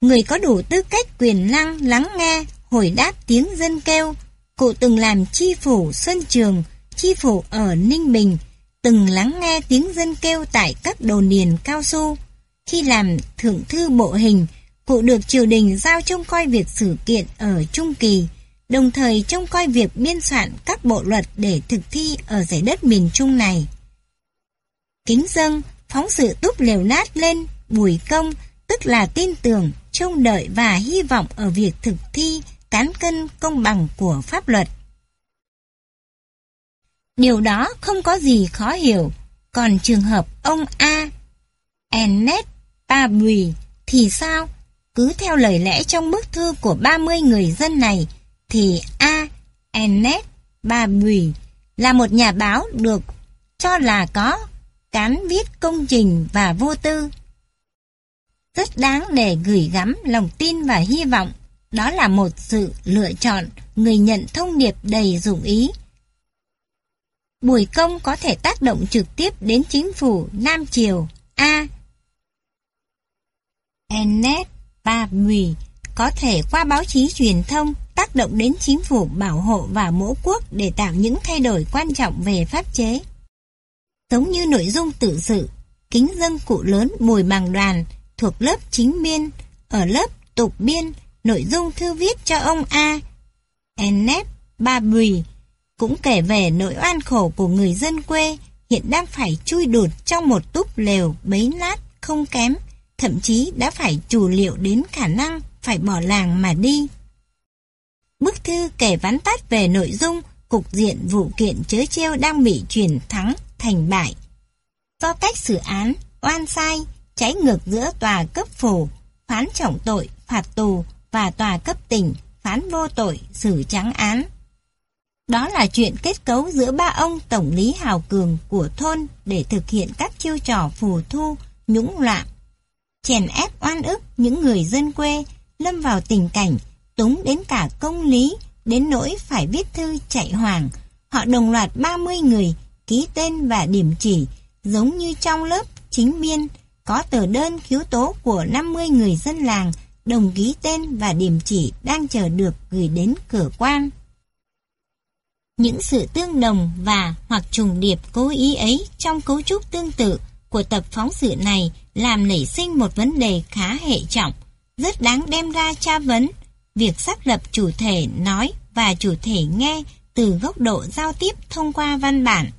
Người có đủ tư cách quyền năng lắng nghe, hồi đáp tiếng dân kêu. Cụ từng làm chi phủ Xuân Trường, chi phủ ở Ninh Bình, từng lắng nghe tiếng dân kêu tại các đồ niền cao su. Khi làm thượng thư bộ hình, cụ được triều đình giao trông coi việc sự kiện ở Trung Kỳ, đồng thời trông coi việc biên soạn các bộ luật để thực thi ở giải đất miền Trung này. Kính dân phóng sự túp lều nát lên, bùi công, tức là tin tưởng, trông đợi và hy vọng ở việc thực thi cán cân công bằng của pháp luật. Điều đó không có gì khó hiểu, còn trường hợp ông A. Ennet, Ba Bùi thì sao? Cứ theo lời lẽ trong bức thư của 30 người dân này, thì A. Ennet, Ba Bùi là một nhà báo được cho là có cán viết công trình và vô tư. Rất đáng để gửi gắm lòng tin và hy vọng. Đó là một sự lựa chọn người nhận thông điệp đầy dụng ý. Bùi công có thể tác động trực tiếp đến chính phủ Nam Triều A. Enet Ba Bùi có thể qua báo chí truyền thông tác động đến chính phủ bảo hộ và mẫu quốc để tạo những thay đổi quan trọng về pháp chế. Giống như nội dung tự sự, kính dân cụ lớn Bùi Bằng Đoàn thuộc lớp chính biên, ở lớp tục biên, nội dung thư viết cho ông A. Ernest Ba Bùi cũng kể về nỗi oan khổ của người dân quê hiện đang phải chui đụt trong một túp lều bấy nát không kém, thậm chí đã phải chủ liệu đến khả năng phải bỏ làng mà đi. Bức thư kể vắn tắt về nội dung cục diện vụ kiện chớ treo đang bị chuyển thắng thành bại. Do cách xử án, oan sai, trái ngược giữa tòa cấp phủ, phán trọng tội, phạt tù và tòa cấp tỉnh, phán vô tội, xử trắng án. Đó là chuyện kết cấu giữa ba ông tổng lý hào cường của thôn để thực hiện các chiêu trò phù thu, nhũng loạn. Chèn ép oan ức những người dân quê, lâm vào tình cảnh, túng đến cả công lý, đến nỗi phải viết thư chạy hoàng. Họ đồng loạt 30 người, ký tên và điểm chỉ, giống như trong lớp chính biên, có tờ đơn khiếu tố của 50 người dân làng, đồng ký tên và điểm chỉ đang chờ được gửi đến cửa quan. Những sự tương đồng và hoặc trùng điệp cố ý ấy trong cấu trúc tương tự của tập phóng sự này làm nảy sinh một vấn đề khá hệ trọng, rất đáng đem ra tra vấn. Việc xác lập chủ thể nói và chủ thể nghe từ góc độ giao tiếp thông qua văn bản.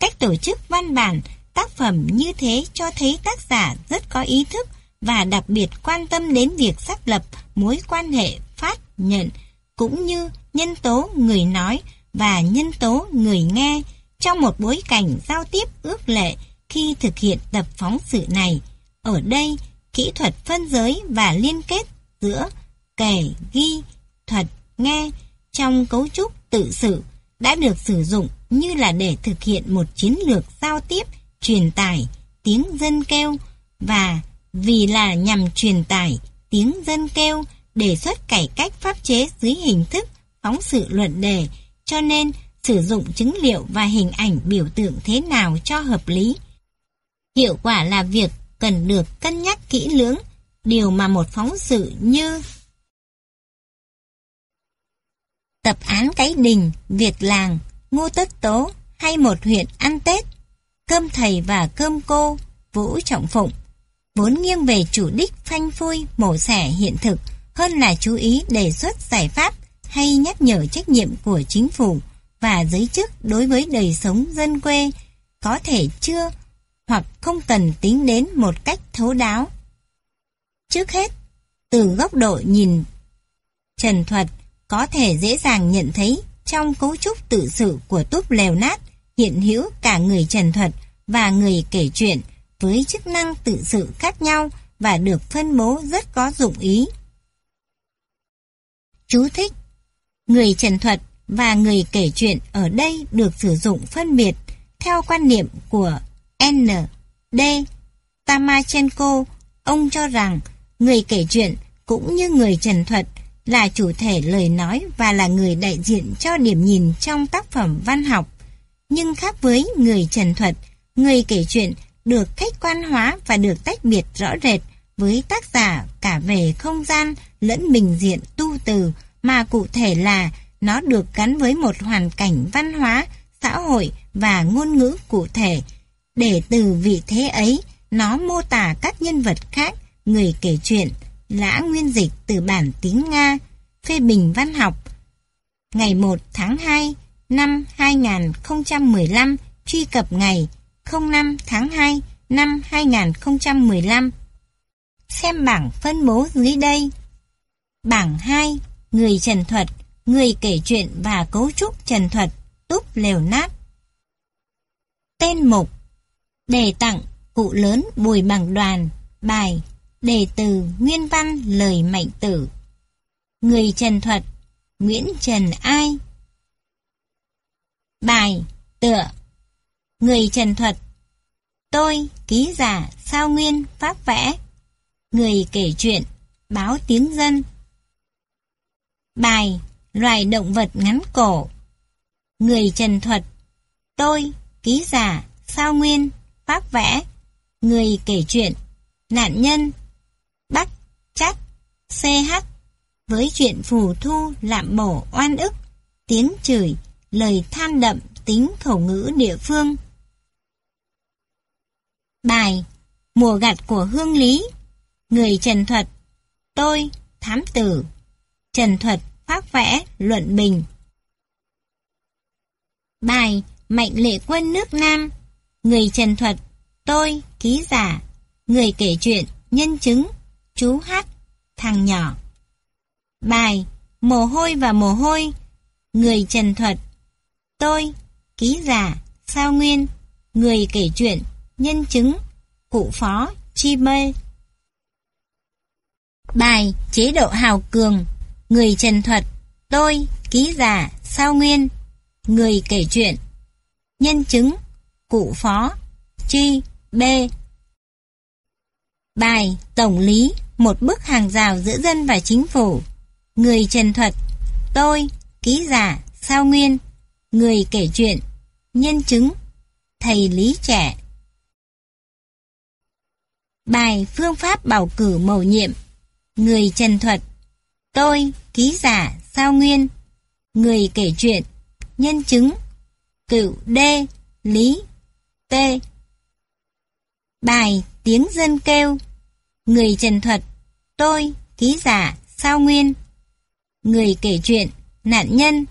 Cách tổ chức văn bản, tác phẩm như thế cho thấy tác giả rất có ý thức và đặc biệt quan tâm đến việc xác lập mối quan hệ phát nhận cũng như nhân tố người nói và nhân tố người nghe trong một bối cảnh giao tiếp ước lệ khi thực hiện tập phóng sự này. Ở đây, kỹ thuật phân giới và liên kết giữa kể, ghi, thuật, nghe trong cấu trúc tự sự đã được sử dụng như là để thực hiện một chiến lược giao tiếp, truyền tải, tiếng dân kêu và vì là nhằm truyền tải tiếng dân kêu đề xuất cải cách pháp chế dưới hình thức phóng sự luận đề cho nên sử dụng chứng liệu và hình ảnh biểu tượng thế nào cho hợp lý. Hiệu quả là việc cần được cân nhắc kỹ lưỡng, điều mà một phóng sự như tập án cái đình, việc làng, ngô tất tố hay một huyện ăn Tết, cơm thầy và cơm cô, Vũ Trọng Phụng, vốn nghiêng về chủ đích phanh phui, mổ xẻ hiện thực hơn là chú ý đề xuất giải pháp hay nhắc nhở trách nhiệm của chính phủ và giới chức đối với đời sống dân quê có thể chưa hoặc không cần tính đến một cách thấu đáo. Trước hết, từ góc độ nhìn trần thuật có thể dễ dàng nhận thấy trong cấu trúc tự sự của túp lều nát hiện hữu cả người trần thuật và người kể chuyện với chức năng tự sự khác nhau và được phân bố rất có dụng ý. Chú thích Người trần thuật và người kể chuyện ở đây được sử dụng phân biệt theo quan niệm của N. D. Tamachenko. Ông cho rằng người kể chuyện cũng như người trần thuật là chủ thể lời nói và là người đại diện cho điểm nhìn trong tác phẩm văn học. Nhưng khác với người trần thuật, người kể chuyện được khách quan hóa và được tách biệt rõ rệt với tác giả cả về không gian lẫn bình diện tu từ mà cụ thể là nó được gắn với một hoàn cảnh văn hóa, xã hội và ngôn ngữ cụ thể. Để từ vị thế ấy, nó mô tả các nhân vật khác, người kể chuyện, lã nguyên dịch từ bản tiếng Nga, phê bình văn học, ngày 1 tháng 2 năm 2015 truy cập ngày 05 tháng 2 năm 2015. Xem bảng phân bố dưới đây. Bảng 2, người trần thuật, người kể chuyện và cấu trúc trần thuật, túp lều nát. Tên mục Đề tặng, cụ lớn Bùi Bằng Đoàn, bài, đề từ, nguyên văn, lời mạnh tử. Người trần thuật, Nguyễn Trần Ai. Bài, tựa, Người trần thuật, Tôi, ký giả, sao nguyên, pháp vẽ. Người kể chuyện, báo tiếng dân. Bài, loài động vật ngắn cổ. Người trần thuật, tôi, ký giả, sao nguyên, pháp vẽ. Người kể chuyện, nạn nhân, bắt, trách, CH. Với chuyện phù thu, lạm bổ, oan ức, tiếng chửi, lời than đậm, tính khẩu ngữ địa phương. Bài Mùa gặt của Hương Lý Người Trần Thuật Tôi, Thám Tử Trần Thuật, phát Vẽ, Luận Bình. Bài Mạnh Lệ Quân nước Nam. Người Trần Thuật Tôi, Ký Giả. Người kể chuyện, nhân chứng Chú Hát, thằng nhỏ. Bài Mồ hôi và mồ hôi. Người Trần Thuật Tôi, Ký Giả, Sao Nguyên. Người kể chuyện nhân chứng, cụ phó, chi mê. Bài Chế độ hào cường, người trần thuật, tôi, ký giả, sao nguyên, người kể chuyện, nhân chứng, cụ phó, chi, b. Bài Tổng lý, một bức hàng rào giữa dân và chính phủ, người trần thuật, tôi, ký giả, sao nguyên, người kể chuyện, nhân chứng, thầy lý trẻ. Bài Phương pháp bầu cử mầu nhiệm Người trần thuật Tôi, ký giả, sao nguyên? Người kể chuyện Nhân chứng Cựu D, Lý T. Bài Tiếng dân kêu Người trần thuật Tôi, ký giả, sao nguyên? Người kể chuyện Nạn nhân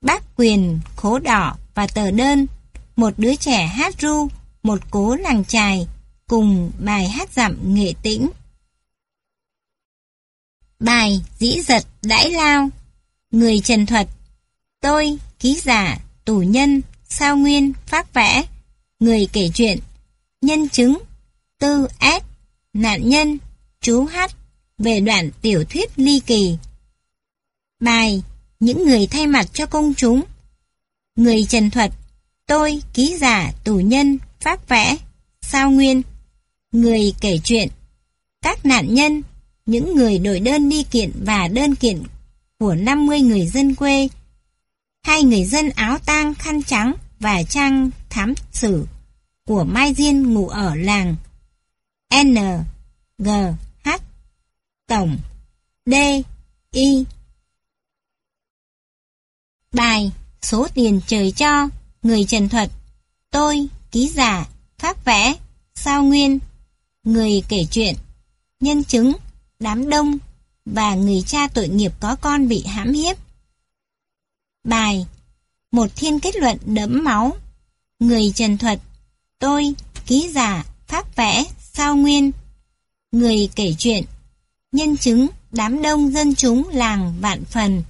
Bác quyền, khố đỏ và tờ đơn. Một đứa trẻ hát ru Một cố làng trài cùng bài hát dặm nghệ tĩnh. Bài Dĩ giật đãi lao. Người trần thuật. Tôi, ký giả, tù nhân, sao nguyên, phát vẽ. Người kể chuyện. Nhân chứng. Tư S. Nạn nhân. Chú H. Về đoạn tiểu thuyết ly kỳ. Bài Những người thay mặt cho công chúng. Người trần thuật. Tôi, ký giả, tù nhân, phát vẽ Sao nguyên. Người kể chuyện, các nạn nhân, những người đổi đơn đi kiện và đơn kiện của 50 người dân quê, hai người dân áo tang khăn trắng và trang thám sử của Mai Diên ngủ ở làng N, G, H, Tổng, D, Y. Bài Số tiền trời cho, người trần thuật, tôi, ký giả, pháp vẽ, sao nguyên, người kể chuyện, nhân chứng, đám đông và người cha tội nghiệp có con bị hãm hiếp. Bài Một thiên kết luận đẫm máu. Người trần thuật Tôi, ký giả, pháp vẽ, sao nguyên. Người kể chuyện Nhân chứng, đám đông dân chúng làng vạn phần.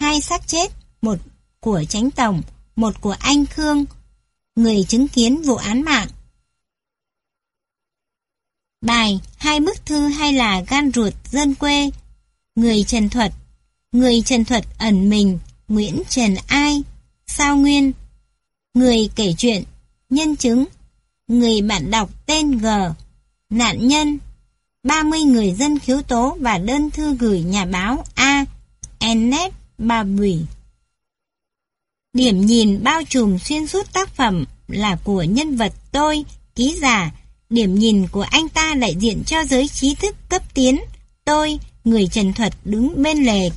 Hai xác chết, một của tránh tổng, một của anh Khương. Người chứng kiến vụ án mạng Bài Hai bức thư hay là gan ruột dân quê? Người Trần Thuật. Người Trần Thuật ẩn mình Nguyễn Trần Ai. Sao Nguyên. Người kể chuyện Nhân chứng. Người bạn đọc tên G Nạn nhân. 30 người dân khiếu tố và đơn thư gửi nhà báo A Ennet bà Bùi Điểm nhìn bao trùm xuyên suốt tác phẩm là của nhân vật tôi, ký giả, Điểm nhìn của anh ta đại diện cho giới trí thức cấp tiến. Tôi, người trần thuật đứng bên lề.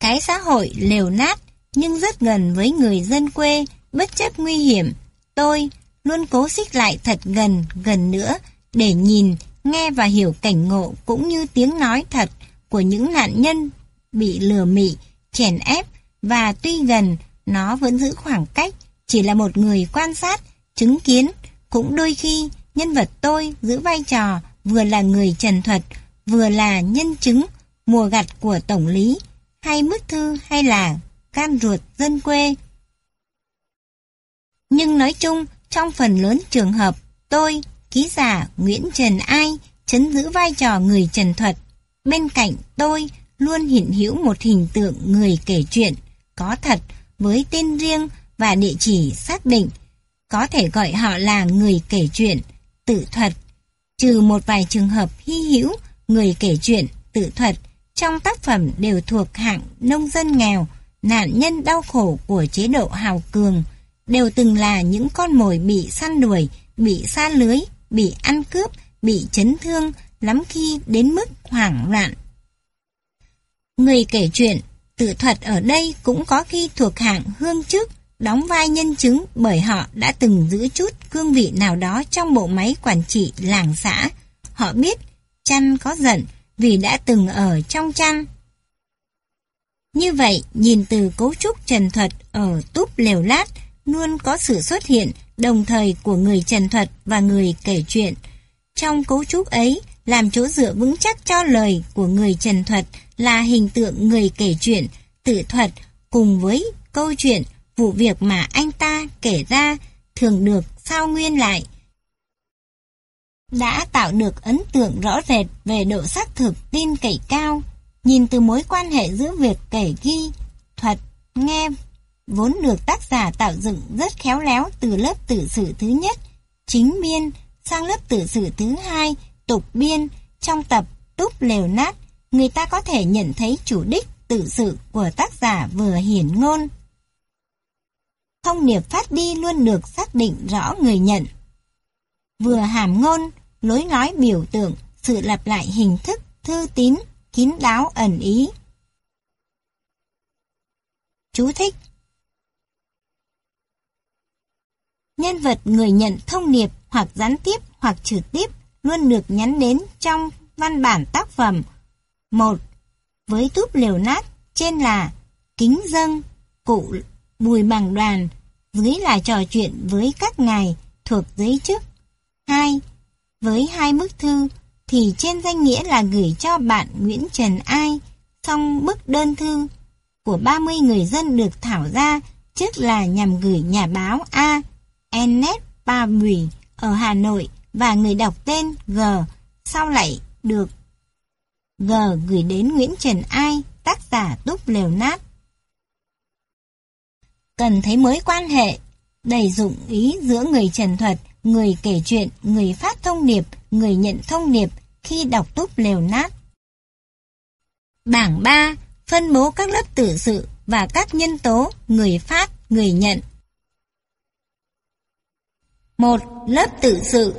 Cái xã hội lều nát nhưng rất gần với người dân quê, bất chấp nguy hiểm. Tôi luôn cố xích lại thật gần, gần nữa để nhìn, nghe và hiểu cảnh ngộ cũng như tiếng nói thật của những nạn nhân bị lừa mị, chèn ép và tuy gần, nó vẫn giữ khoảng cách, chỉ là một người quan sát, chứng kiến. Cũng đôi khi, nhân vật tôi giữ vai trò vừa là người trần thuật, vừa là nhân chứng, mùa gặt của tổng lý, hay bức thư hay là can ruột dân quê. Nhưng nói chung, trong phần lớn trường hợp, tôi, ký giả Nguyễn Trần Ai, chấn giữ vai trò người trần thuật. Bên cạnh tôi luôn hiện hữu một hình tượng người kể chuyện, có thật, với tên riêng và địa chỉ xác định. Có thể gọi họ là người kể chuyện, tự thuật. Trừ một vài trường hợp hy hữu, người kể chuyện, tự thuật trong tác phẩm đều thuộc hạng nông dân nghèo, nạn nhân đau khổ của chế độ hào cường, đều từng là những con mồi bị săn đuổi, bị xa lưới, bị ăn cướp, bị chấn thương, lắm khi đến mức hoảng loạn. Người kể chuyện, tự thuật ở đây cũng có khi thuộc hạng hương chức, đóng vai nhân chứng bởi họ đã từng giữ chút cương vị nào đó trong bộ máy quản trị làng xã. Họ biết chăn có giận vì đã từng ở trong chăn. Như vậy, nhìn từ cấu trúc trần thuật ở túp lều lát, luôn có sự xuất hiện đồng thời của người trần thuật và người kể chuyện. Trong cấu trúc ấy, làm chỗ dựa vững chắc cho lời của người trần thuật là hình tượng người kể chuyện, tự thuật cùng với câu chuyện, vụ việc mà anh ta kể ra thường được sao nguyên lại. Đã tạo được ấn tượng rõ rệt về độ xác thực tin cậy cao, nhìn từ mối quan hệ giữa việc kể ghi, thuật, nghe vốn được tác giả tạo dựng rất khéo léo từ lớp tự sự thứ nhất, chính biên, sang lớp tự sự thứ hai, tục biên, trong tập túp lều nát, người ta có thể nhận thấy chủ đích tự sự của tác giả vừa hiển ngôn. Thông điệp phát đi luôn được xác định rõ người nhận. Vừa hàm ngôn, lối nói biểu tượng, sự lặp lại hình thức, thư tín, kín đáo ẩn ý. Chú thích Nhân vật người nhận thông điệp hoặc gián tiếp hoặc trực tiếp luôn được nhắn đến trong văn bản tác phẩm. một Với túp liều nát, trên là kính dâng, cụ bùi bằng đoàn, dưới là trò chuyện với các ngài thuộc giới chức. 2. Với hai bức thư thì trên danh nghĩa là gửi cho bạn Nguyễn Trần Ai, song bức đơn thư của 30 người dân được thảo ra trước là nhằm gửi nhà báo A. Ennet Ba Bùi ở Hà Nội và người đọc tên G sau lại được G gửi đến Nguyễn Trần Ai, tác giả Túc Lều Nát. Cần thấy mối quan hệ, đầy dụng ý giữa người trần thuật, người kể chuyện, người phát thông điệp, người nhận thông điệp khi đọc túp Lều Nát. Bảng 3. Phân bố các lớp tử sự và các nhân tố người phát, người nhận. 1. Lớp tự sự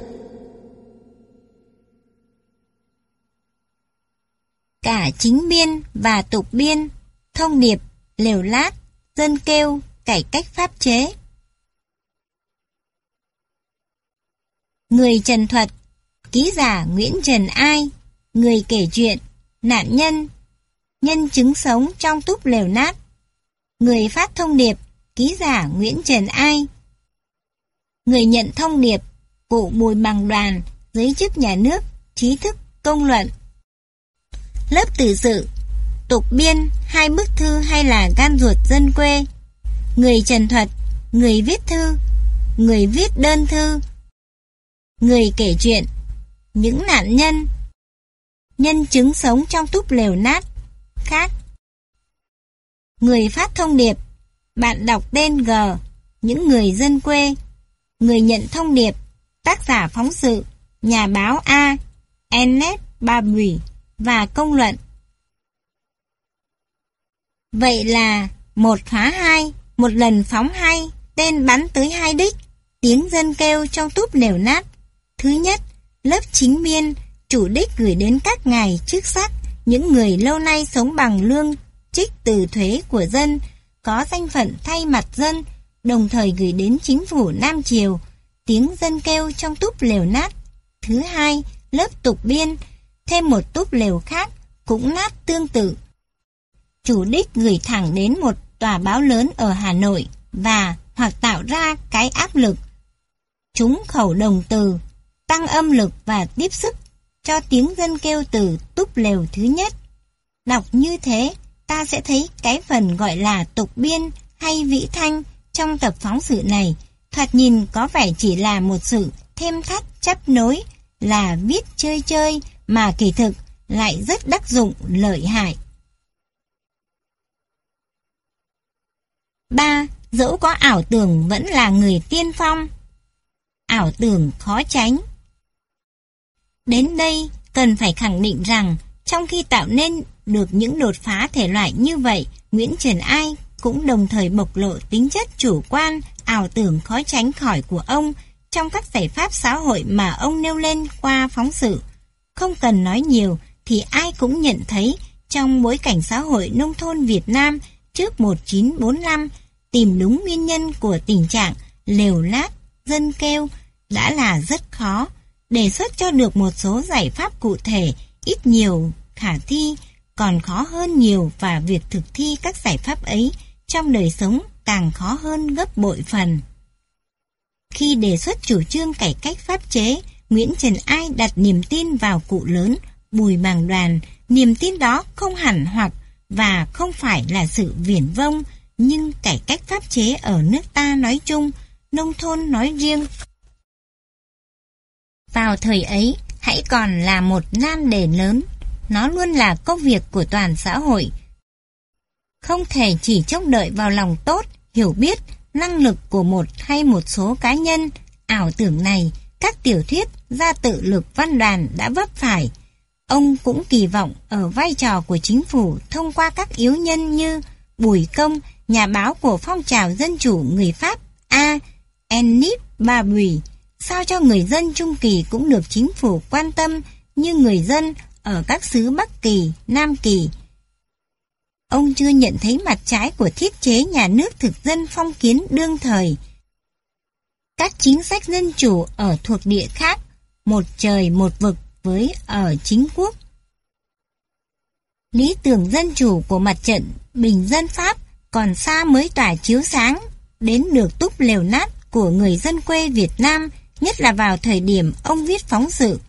Cả chính biên và tục biên, thông điệp, lều lát, dân kêu, cải cách pháp chế. Người trần thuật, ký giả Nguyễn Trần Ai, người kể chuyện, nạn nhân, nhân chứng sống trong túp lều nát. Người phát thông điệp, ký giả Nguyễn Trần Ai, người nhận thông điệp, cụ bùi bằng đoàn, giới chức nhà nước, trí thức, công luận. Lớp tử sự, tục biên, hai bức thư hay là gan ruột dân quê, người trần thuật, người viết thư, người viết đơn thư, người kể chuyện, những nạn nhân, nhân chứng sống trong túp lều nát, khác. Người phát thông điệp, bạn đọc tên G, những người dân quê, người nhận thông điệp, tác giả phóng sự, nhà báo A, enet ba bùi và công luận. Vậy là một phá hai, một lần phóng hai, tên bắn tới hai đích, tiếng dân kêu trong túp nều nát. Thứ nhất, lớp chính biên, chủ đích gửi đến các ngài chức sắc, những người lâu nay sống bằng lương trích từ thuế của dân, có danh phận thay mặt dân, đồng thời gửi đến chính phủ Nam Triều, tiếng dân kêu trong túp lều nát. Thứ hai, lớp tục biên, thêm một túp lều khác, cũng nát tương tự. chủ đích gửi thẳng đến một tòa báo lớn ở Hà Nội và hoặc tạo ra cái áp lực. Chúng khẩu đồng từ, tăng âm lực và tiếp sức cho tiếng dân kêu từ túp lều thứ nhất. Đọc như thế, ta sẽ thấy cái phần gọi là tục biên hay vĩ thanh trong tập phóng sự này thoạt nhìn có vẻ chỉ là một sự thêm thắt chấp nối là viết chơi chơi mà kỳ thực lại rất đắc dụng lợi hại. Ba Dẫu có ảo tưởng vẫn là người tiên phong. Ảo tưởng khó tránh. Đến đây, cần phải khẳng định rằng, trong khi tạo nên được những đột phá thể loại như vậy, Nguyễn Trần Ai cũng đồng thời bộc lộ tính chất chủ quan, ảo tưởng khó tránh khỏi của ông trong các giải pháp xã hội mà ông nêu lên qua phóng sự. Không cần nói nhiều thì ai cũng nhận thấy trong bối cảnh xã hội nông thôn Việt Nam trước 1945 tìm đúng nguyên nhân của tình trạng lều lát, dân kêu đã là rất khó. Đề xuất cho được một số giải pháp cụ thể, ít nhiều, khả thi, còn khó hơn nhiều và việc thực thi các giải pháp ấy trong đời sống càng khó hơn gấp bội phần. Khi đề xuất chủ trương cải cách pháp chế, Nguyễn Trần Ai đặt niềm tin vào cụ lớn, bùi Bàng đoàn, niềm tin đó không hẳn hoặc và không phải là sự viển vông, nhưng cải cách pháp chế ở nước ta nói chung, nông thôn nói riêng. Vào thời ấy, hãy còn là một nan đề lớn, nó luôn là công việc của toàn xã hội. Không thể chỉ trông đợi vào lòng tốt, hiểu biết, năng lực của một hay một số cá nhân, ảo tưởng này, các tiểu thuyết, gia tự lực văn đoàn đã vấp phải. Ông cũng kỳ vọng ở vai trò của chính phủ thông qua các yếu nhân như Bùi Công, nhà báo của phong trào dân chủ người Pháp A. Enip Ba Bùi, sao cho người dân Trung Kỳ cũng được chính phủ quan tâm như người dân ở các xứ Bắc Kỳ, Nam Kỳ. Ông chưa nhận thấy mặt trái của thiết chế nhà nước thực dân phong kiến đương thời. Các chính sách dân chủ ở thuộc địa khác, một trời một vực với ở chính quốc. Lý tưởng dân chủ của mặt trận bình dân Pháp còn xa mới tỏa chiếu sáng đến được túp lều nát của người dân quê Việt Nam, nhất là vào thời điểm ông viết phóng sự.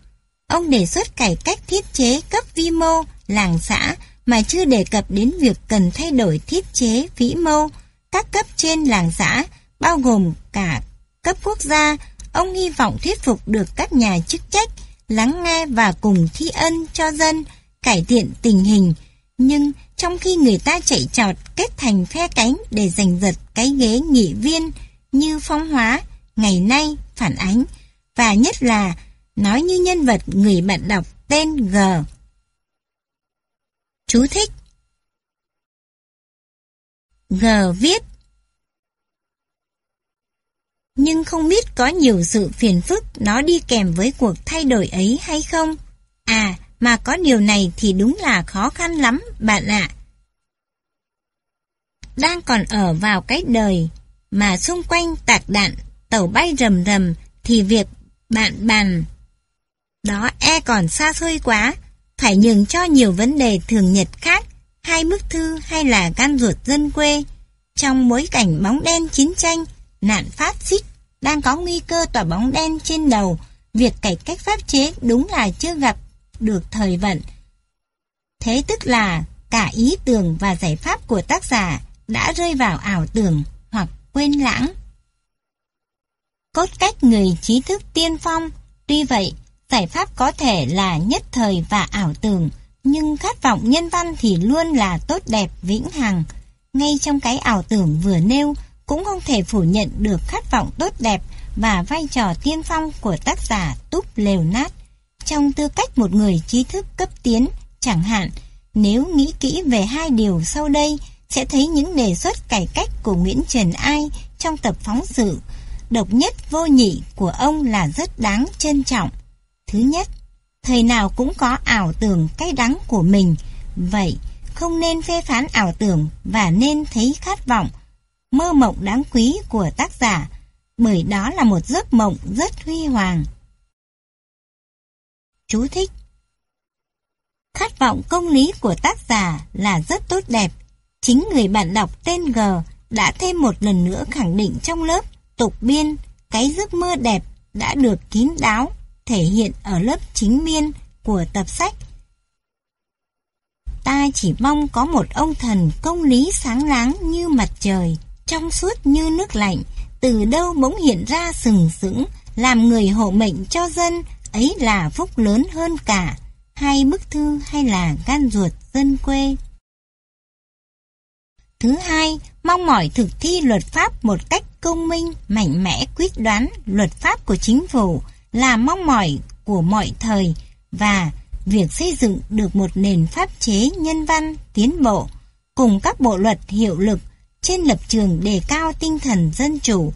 Ông đề xuất cải cách thiết chế cấp vi mô, làng xã mà chưa đề cập đến việc cần thay đổi thiết chế vĩ mô, các cấp trên làng xã, bao gồm cả cấp quốc gia, ông hy vọng thuyết phục được các nhà chức trách lắng nghe và cùng thi ân cho dân, cải thiện tình hình. Nhưng trong khi người ta chạy trọt kết thành phe cánh để giành giật cái ghế nghị viên như phong hóa, ngày nay phản ánh, và nhất là nói như nhân vật người bạn đọc tên G. Chú thích G viết nhưng không biết có nhiều sự phiền phức nó đi kèm với cuộc thay đổi ấy hay không? À, mà có điều này thì đúng là khó khăn lắm, bạn ạ. Đang còn ở vào cái đời mà xung quanh tạc đạn, tàu bay rầm rầm thì việc bạn bàn đó e còn xa xôi quá, phải nhường cho nhiều vấn đề thường nhật khác, hai bức thư hay là gan ruột dân quê. Trong bối cảnh bóng đen chiến tranh, nạn phát xít đang có nguy cơ tỏa bóng đen trên đầu, việc cải cách pháp chế đúng là chưa gặp được thời vận. Thế tức là cả ý tưởng và giải pháp của tác giả đã rơi vào ảo tưởng hoặc quên lãng. Cốt cách người trí thức tiên phong, tuy vậy, giải pháp có thể là nhất thời và ảo tưởng, nhưng khát vọng nhân văn thì luôn là tốt đẹp vĩnh hằng. Ngay trong cái ảo tưởng vừa nêu, cũng không thể phủ nhận được khát vọng tốt đẹp và vai trò tiên phong của tác giả Túp Lều Nát. Trong tư cách một người trí thức cấp tiến, chẳng hạn, nếu nghĩ kỹ về hai điều sau đây, sẽ thấy những đề xuất cải cách của Nguyễn Trần Ai trong tập phóng sự độc nhất vô nhị của ông là rất đáng trân trọng. Thứ nhất, thầy nào cũng có ảo tưởng cay đắng của mình, vậy không nên phê phán ảo tưởng và nên thấy khát vọng, mơ mộng đáng quý của tác giả, bởi đó là một giấc mộng rất huy hoàng. Chú thích Khát vọng công lý của tác giả là rất tốt đẹp, Chính người bạn đọc tên G đã thêm một lần nữa khẳng định trong lớp tục biên cái giấc mơ đẹp đã được kín đáo thể hiện ở lớp chính biên của tập sách. Ta chỉ mong có một ông thần công lý sáng láng như mặt trời, trong suốt như nước lạnh, từ đâu bỗng hiện ra sừng sững, làm người hộ mệnh cho dân, ấy là phúc lớn hơn cả, hay bức thư hay là gan ruột dân quê. Thứ hai, mong mỏi thực thi luật pháp một cách công minh, mạnh mẽ quyết đoán luật pháp của chính phủ là mong mỏi của mọi thời và việc xây dựng được một nền pháp chế nhân văn tiến bộ cùng các bộ luật hiệu lực trên lập trường đề cao tinh thần dân chủ.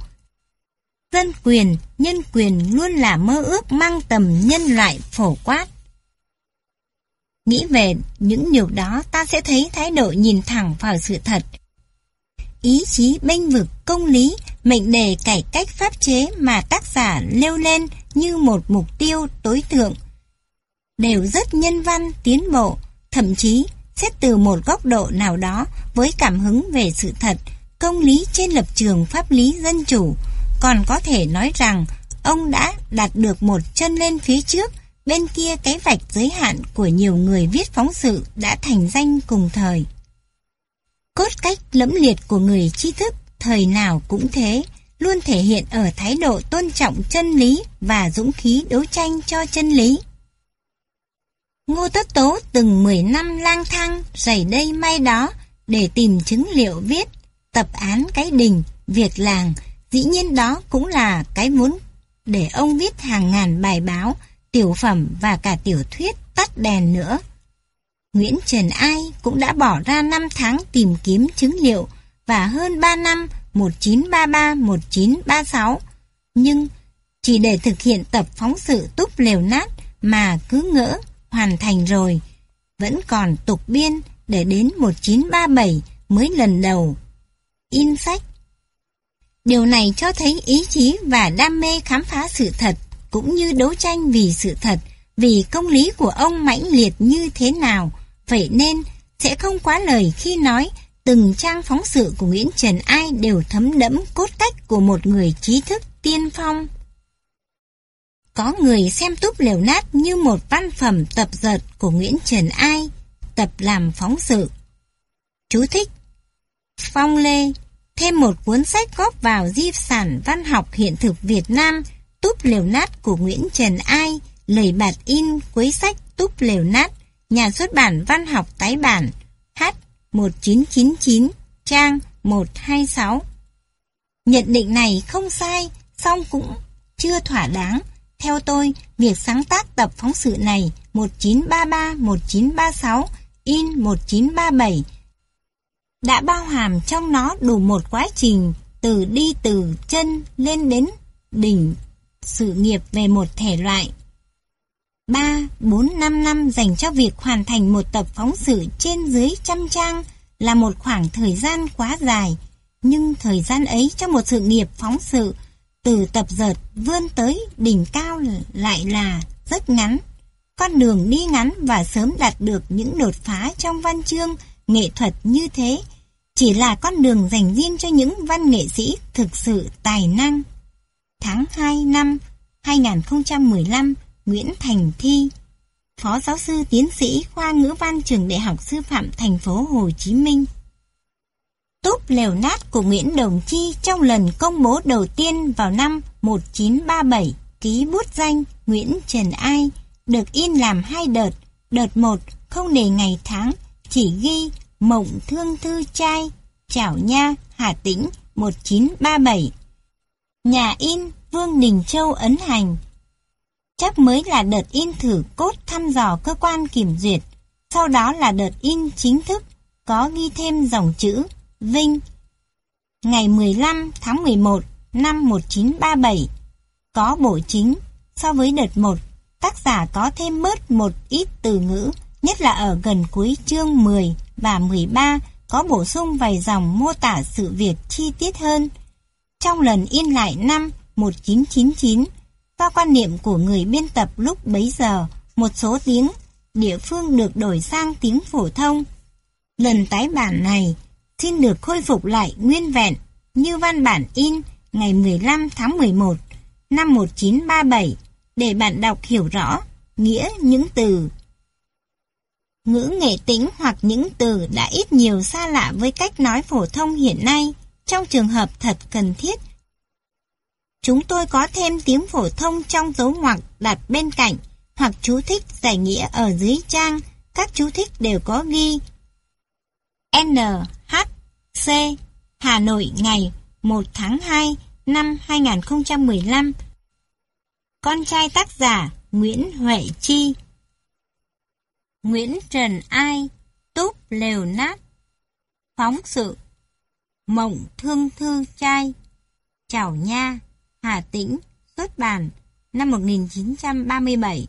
Dân quyền, nhân quyền luôn là mơ ước mang tầm nhân loại phổ quát. Nghĩ về những điều đó ta sẽ thấy thái độ nhìn thẳng vào sự thật. Ý chí bênh vực công lý, mệnh đề cải cách pháp chế mà tác giả nêu lên như một mục tiêu tối thượng. Đều rất nhân văn, tiến bộ, thậm chí xét từ một góc độ nào đó với cảm hứng về sự thật, công lý trên lập trường pháp lý dân chủ, còn có thể nói rằng ông đã đạt được một chân lên phía trước, bên kia cái vạch giới hạn của nhiều người viết phóng sự đã thành danh cùng thời. Cốt cách lẫm liệt của người tri thức thời nào cũng thế, luôn thể hiện ở thái độ tôn trọng chân lý và dũng khí đấu tranh cho chân lý. Ngô Tất Tố từng 10 năm lang thang, rảy đây may đó, để tìm chứng liệu viết, tập án cái đình, việc làng, dĩ nhiên đó cũng là cái muốn để ông viết hàng ngàn bài báo, tiểu phẩm và cả tiểu thuyết tắt đèn nữa. Nguyễn Trần Ai cũng đã bỏ ra 5 tháng tìm kiếm chứng liệu và hơn 3 năm 1933-1936, nhưng chỉ để thực hiện tập phóng sự túp lều nát mà cứ ngỡ hoàn thành rồi, vẫn còn tục biên để đến 1937 mới lần đầu in sách. Điều này cho thấy ý chí và đam mê khám phá sự thật cũng như đấu tranh vì sự thật, vì công lý của ông mãnh liệt như thế nào. Vậy nên, sẽ không quá lời khi nói từng trang phóng sự của Nguyễn Trần Ai đều thấm đẫm cốt cách của một người trí thức tiên phong. Có người xem túp lều nát như một văn phẩm tập dợt của Nguyễn Trần Ai, tập làm phóng sự. Chú thích Phong Lê Thêm một cuốn sách góp vào di sản văn học hiện thực Việt Nam Túp lều nát của Nguyễn Trần Ai Lời bạt in cuối sách Túp lều nát Nhà xuất bản văn học tái bản H 1999 trang 126 Nhận định này không sai, song cũng chưa thỏa đáng. Theo tôi, việc sáng tác tập phóng sự này 1933-1936, in 1937 đã bao hàm trong nó đủ một quá trình từ đi từ chân lên đến đỉnh sự nghiệp về một thể loại. 3, 4, 5 năm dành cho việc hoàn thành một tập phóng sự trên dưới trăm trang là một khoảng thời gian quá dài, nhưng thời gian ấy cho một sự nghiệp phóng sự từ tập dợt vươn tới đỉnh cao lại là rất ngắn. Con đường đi ngắn và sớm đạt được những đột phá trong văn chương, nghệ thuật như thế chỉ là con đường dành riêng cho những văn nghệ sĩ thực sự tài năng. Tháng 2 năm 2015, Nguyễn Thành Thi, Phó giáo sư tiến sĩ khoa ngữ văn trường Đại học Sư phạm thành phố Hồ Chí Minh. Túp lều nát của Nguyễn Đồng Chi trong lần công bố đầu tiên vào năm 1937, ký bút danh Nguyễn Trần Ai, được in làm hai đợt. Đợt một không đề ngày tháng, chỉ ghi Mộng Thương Thư Trai, Chảo Nha, Hà Tĩnh, 1937. Nhà in Vương Đình Châu ấn hành. Chắc mới là đợt in thử cốt thăm dò cơ quan kiểm duyệt, sau đó là đợt in chính thức, có ghi thêm dòng chữ Vinh. Ngày 15 tháng 11 năm 1937, có bổ chính, so với đợt 1, tác giả có thêm bớt một ít từ ngữ, nhất là ở gần cuối chương 10 và 13 có bổ sung vài dòng mô tả sự việc chi tiết hơn. Trong lần in lại năm 1999, do quan niệm của người biên tập lúc bấy giờ, một số tiếng địa phương được đổi sang tiếng phổ thông. Lần tái bản này, xin được khôi phục lại nguyên vẹn như văn bản in ngày 15 tháng 11 năm 1937 để bạn đọc hiểu rõ nghĩa những từ. Ngữ nghệ tĩnh hoặc những từ đã ít nhiều xa lạ với cách nói phổ thông hiện nay trong trường hợp thật cần thiết. Chúng tôi có thêm tiếng phổ thông trong dấu ngoặc đặt bên cạnh hoặc chú thích giải nghĩa ở dưới trang, các chú thích đều có ghi. NHC Hà Nội ngày 1 tháng 2 năm 2015 Con trai tác giả Nguyễn Huệ Chi. Nguyễn Trần Ai, Túp lều nát. Phóng sự Mộng thương thư trai. Chảo nha, Hà Tĩnh, Xuất bản Năm 1937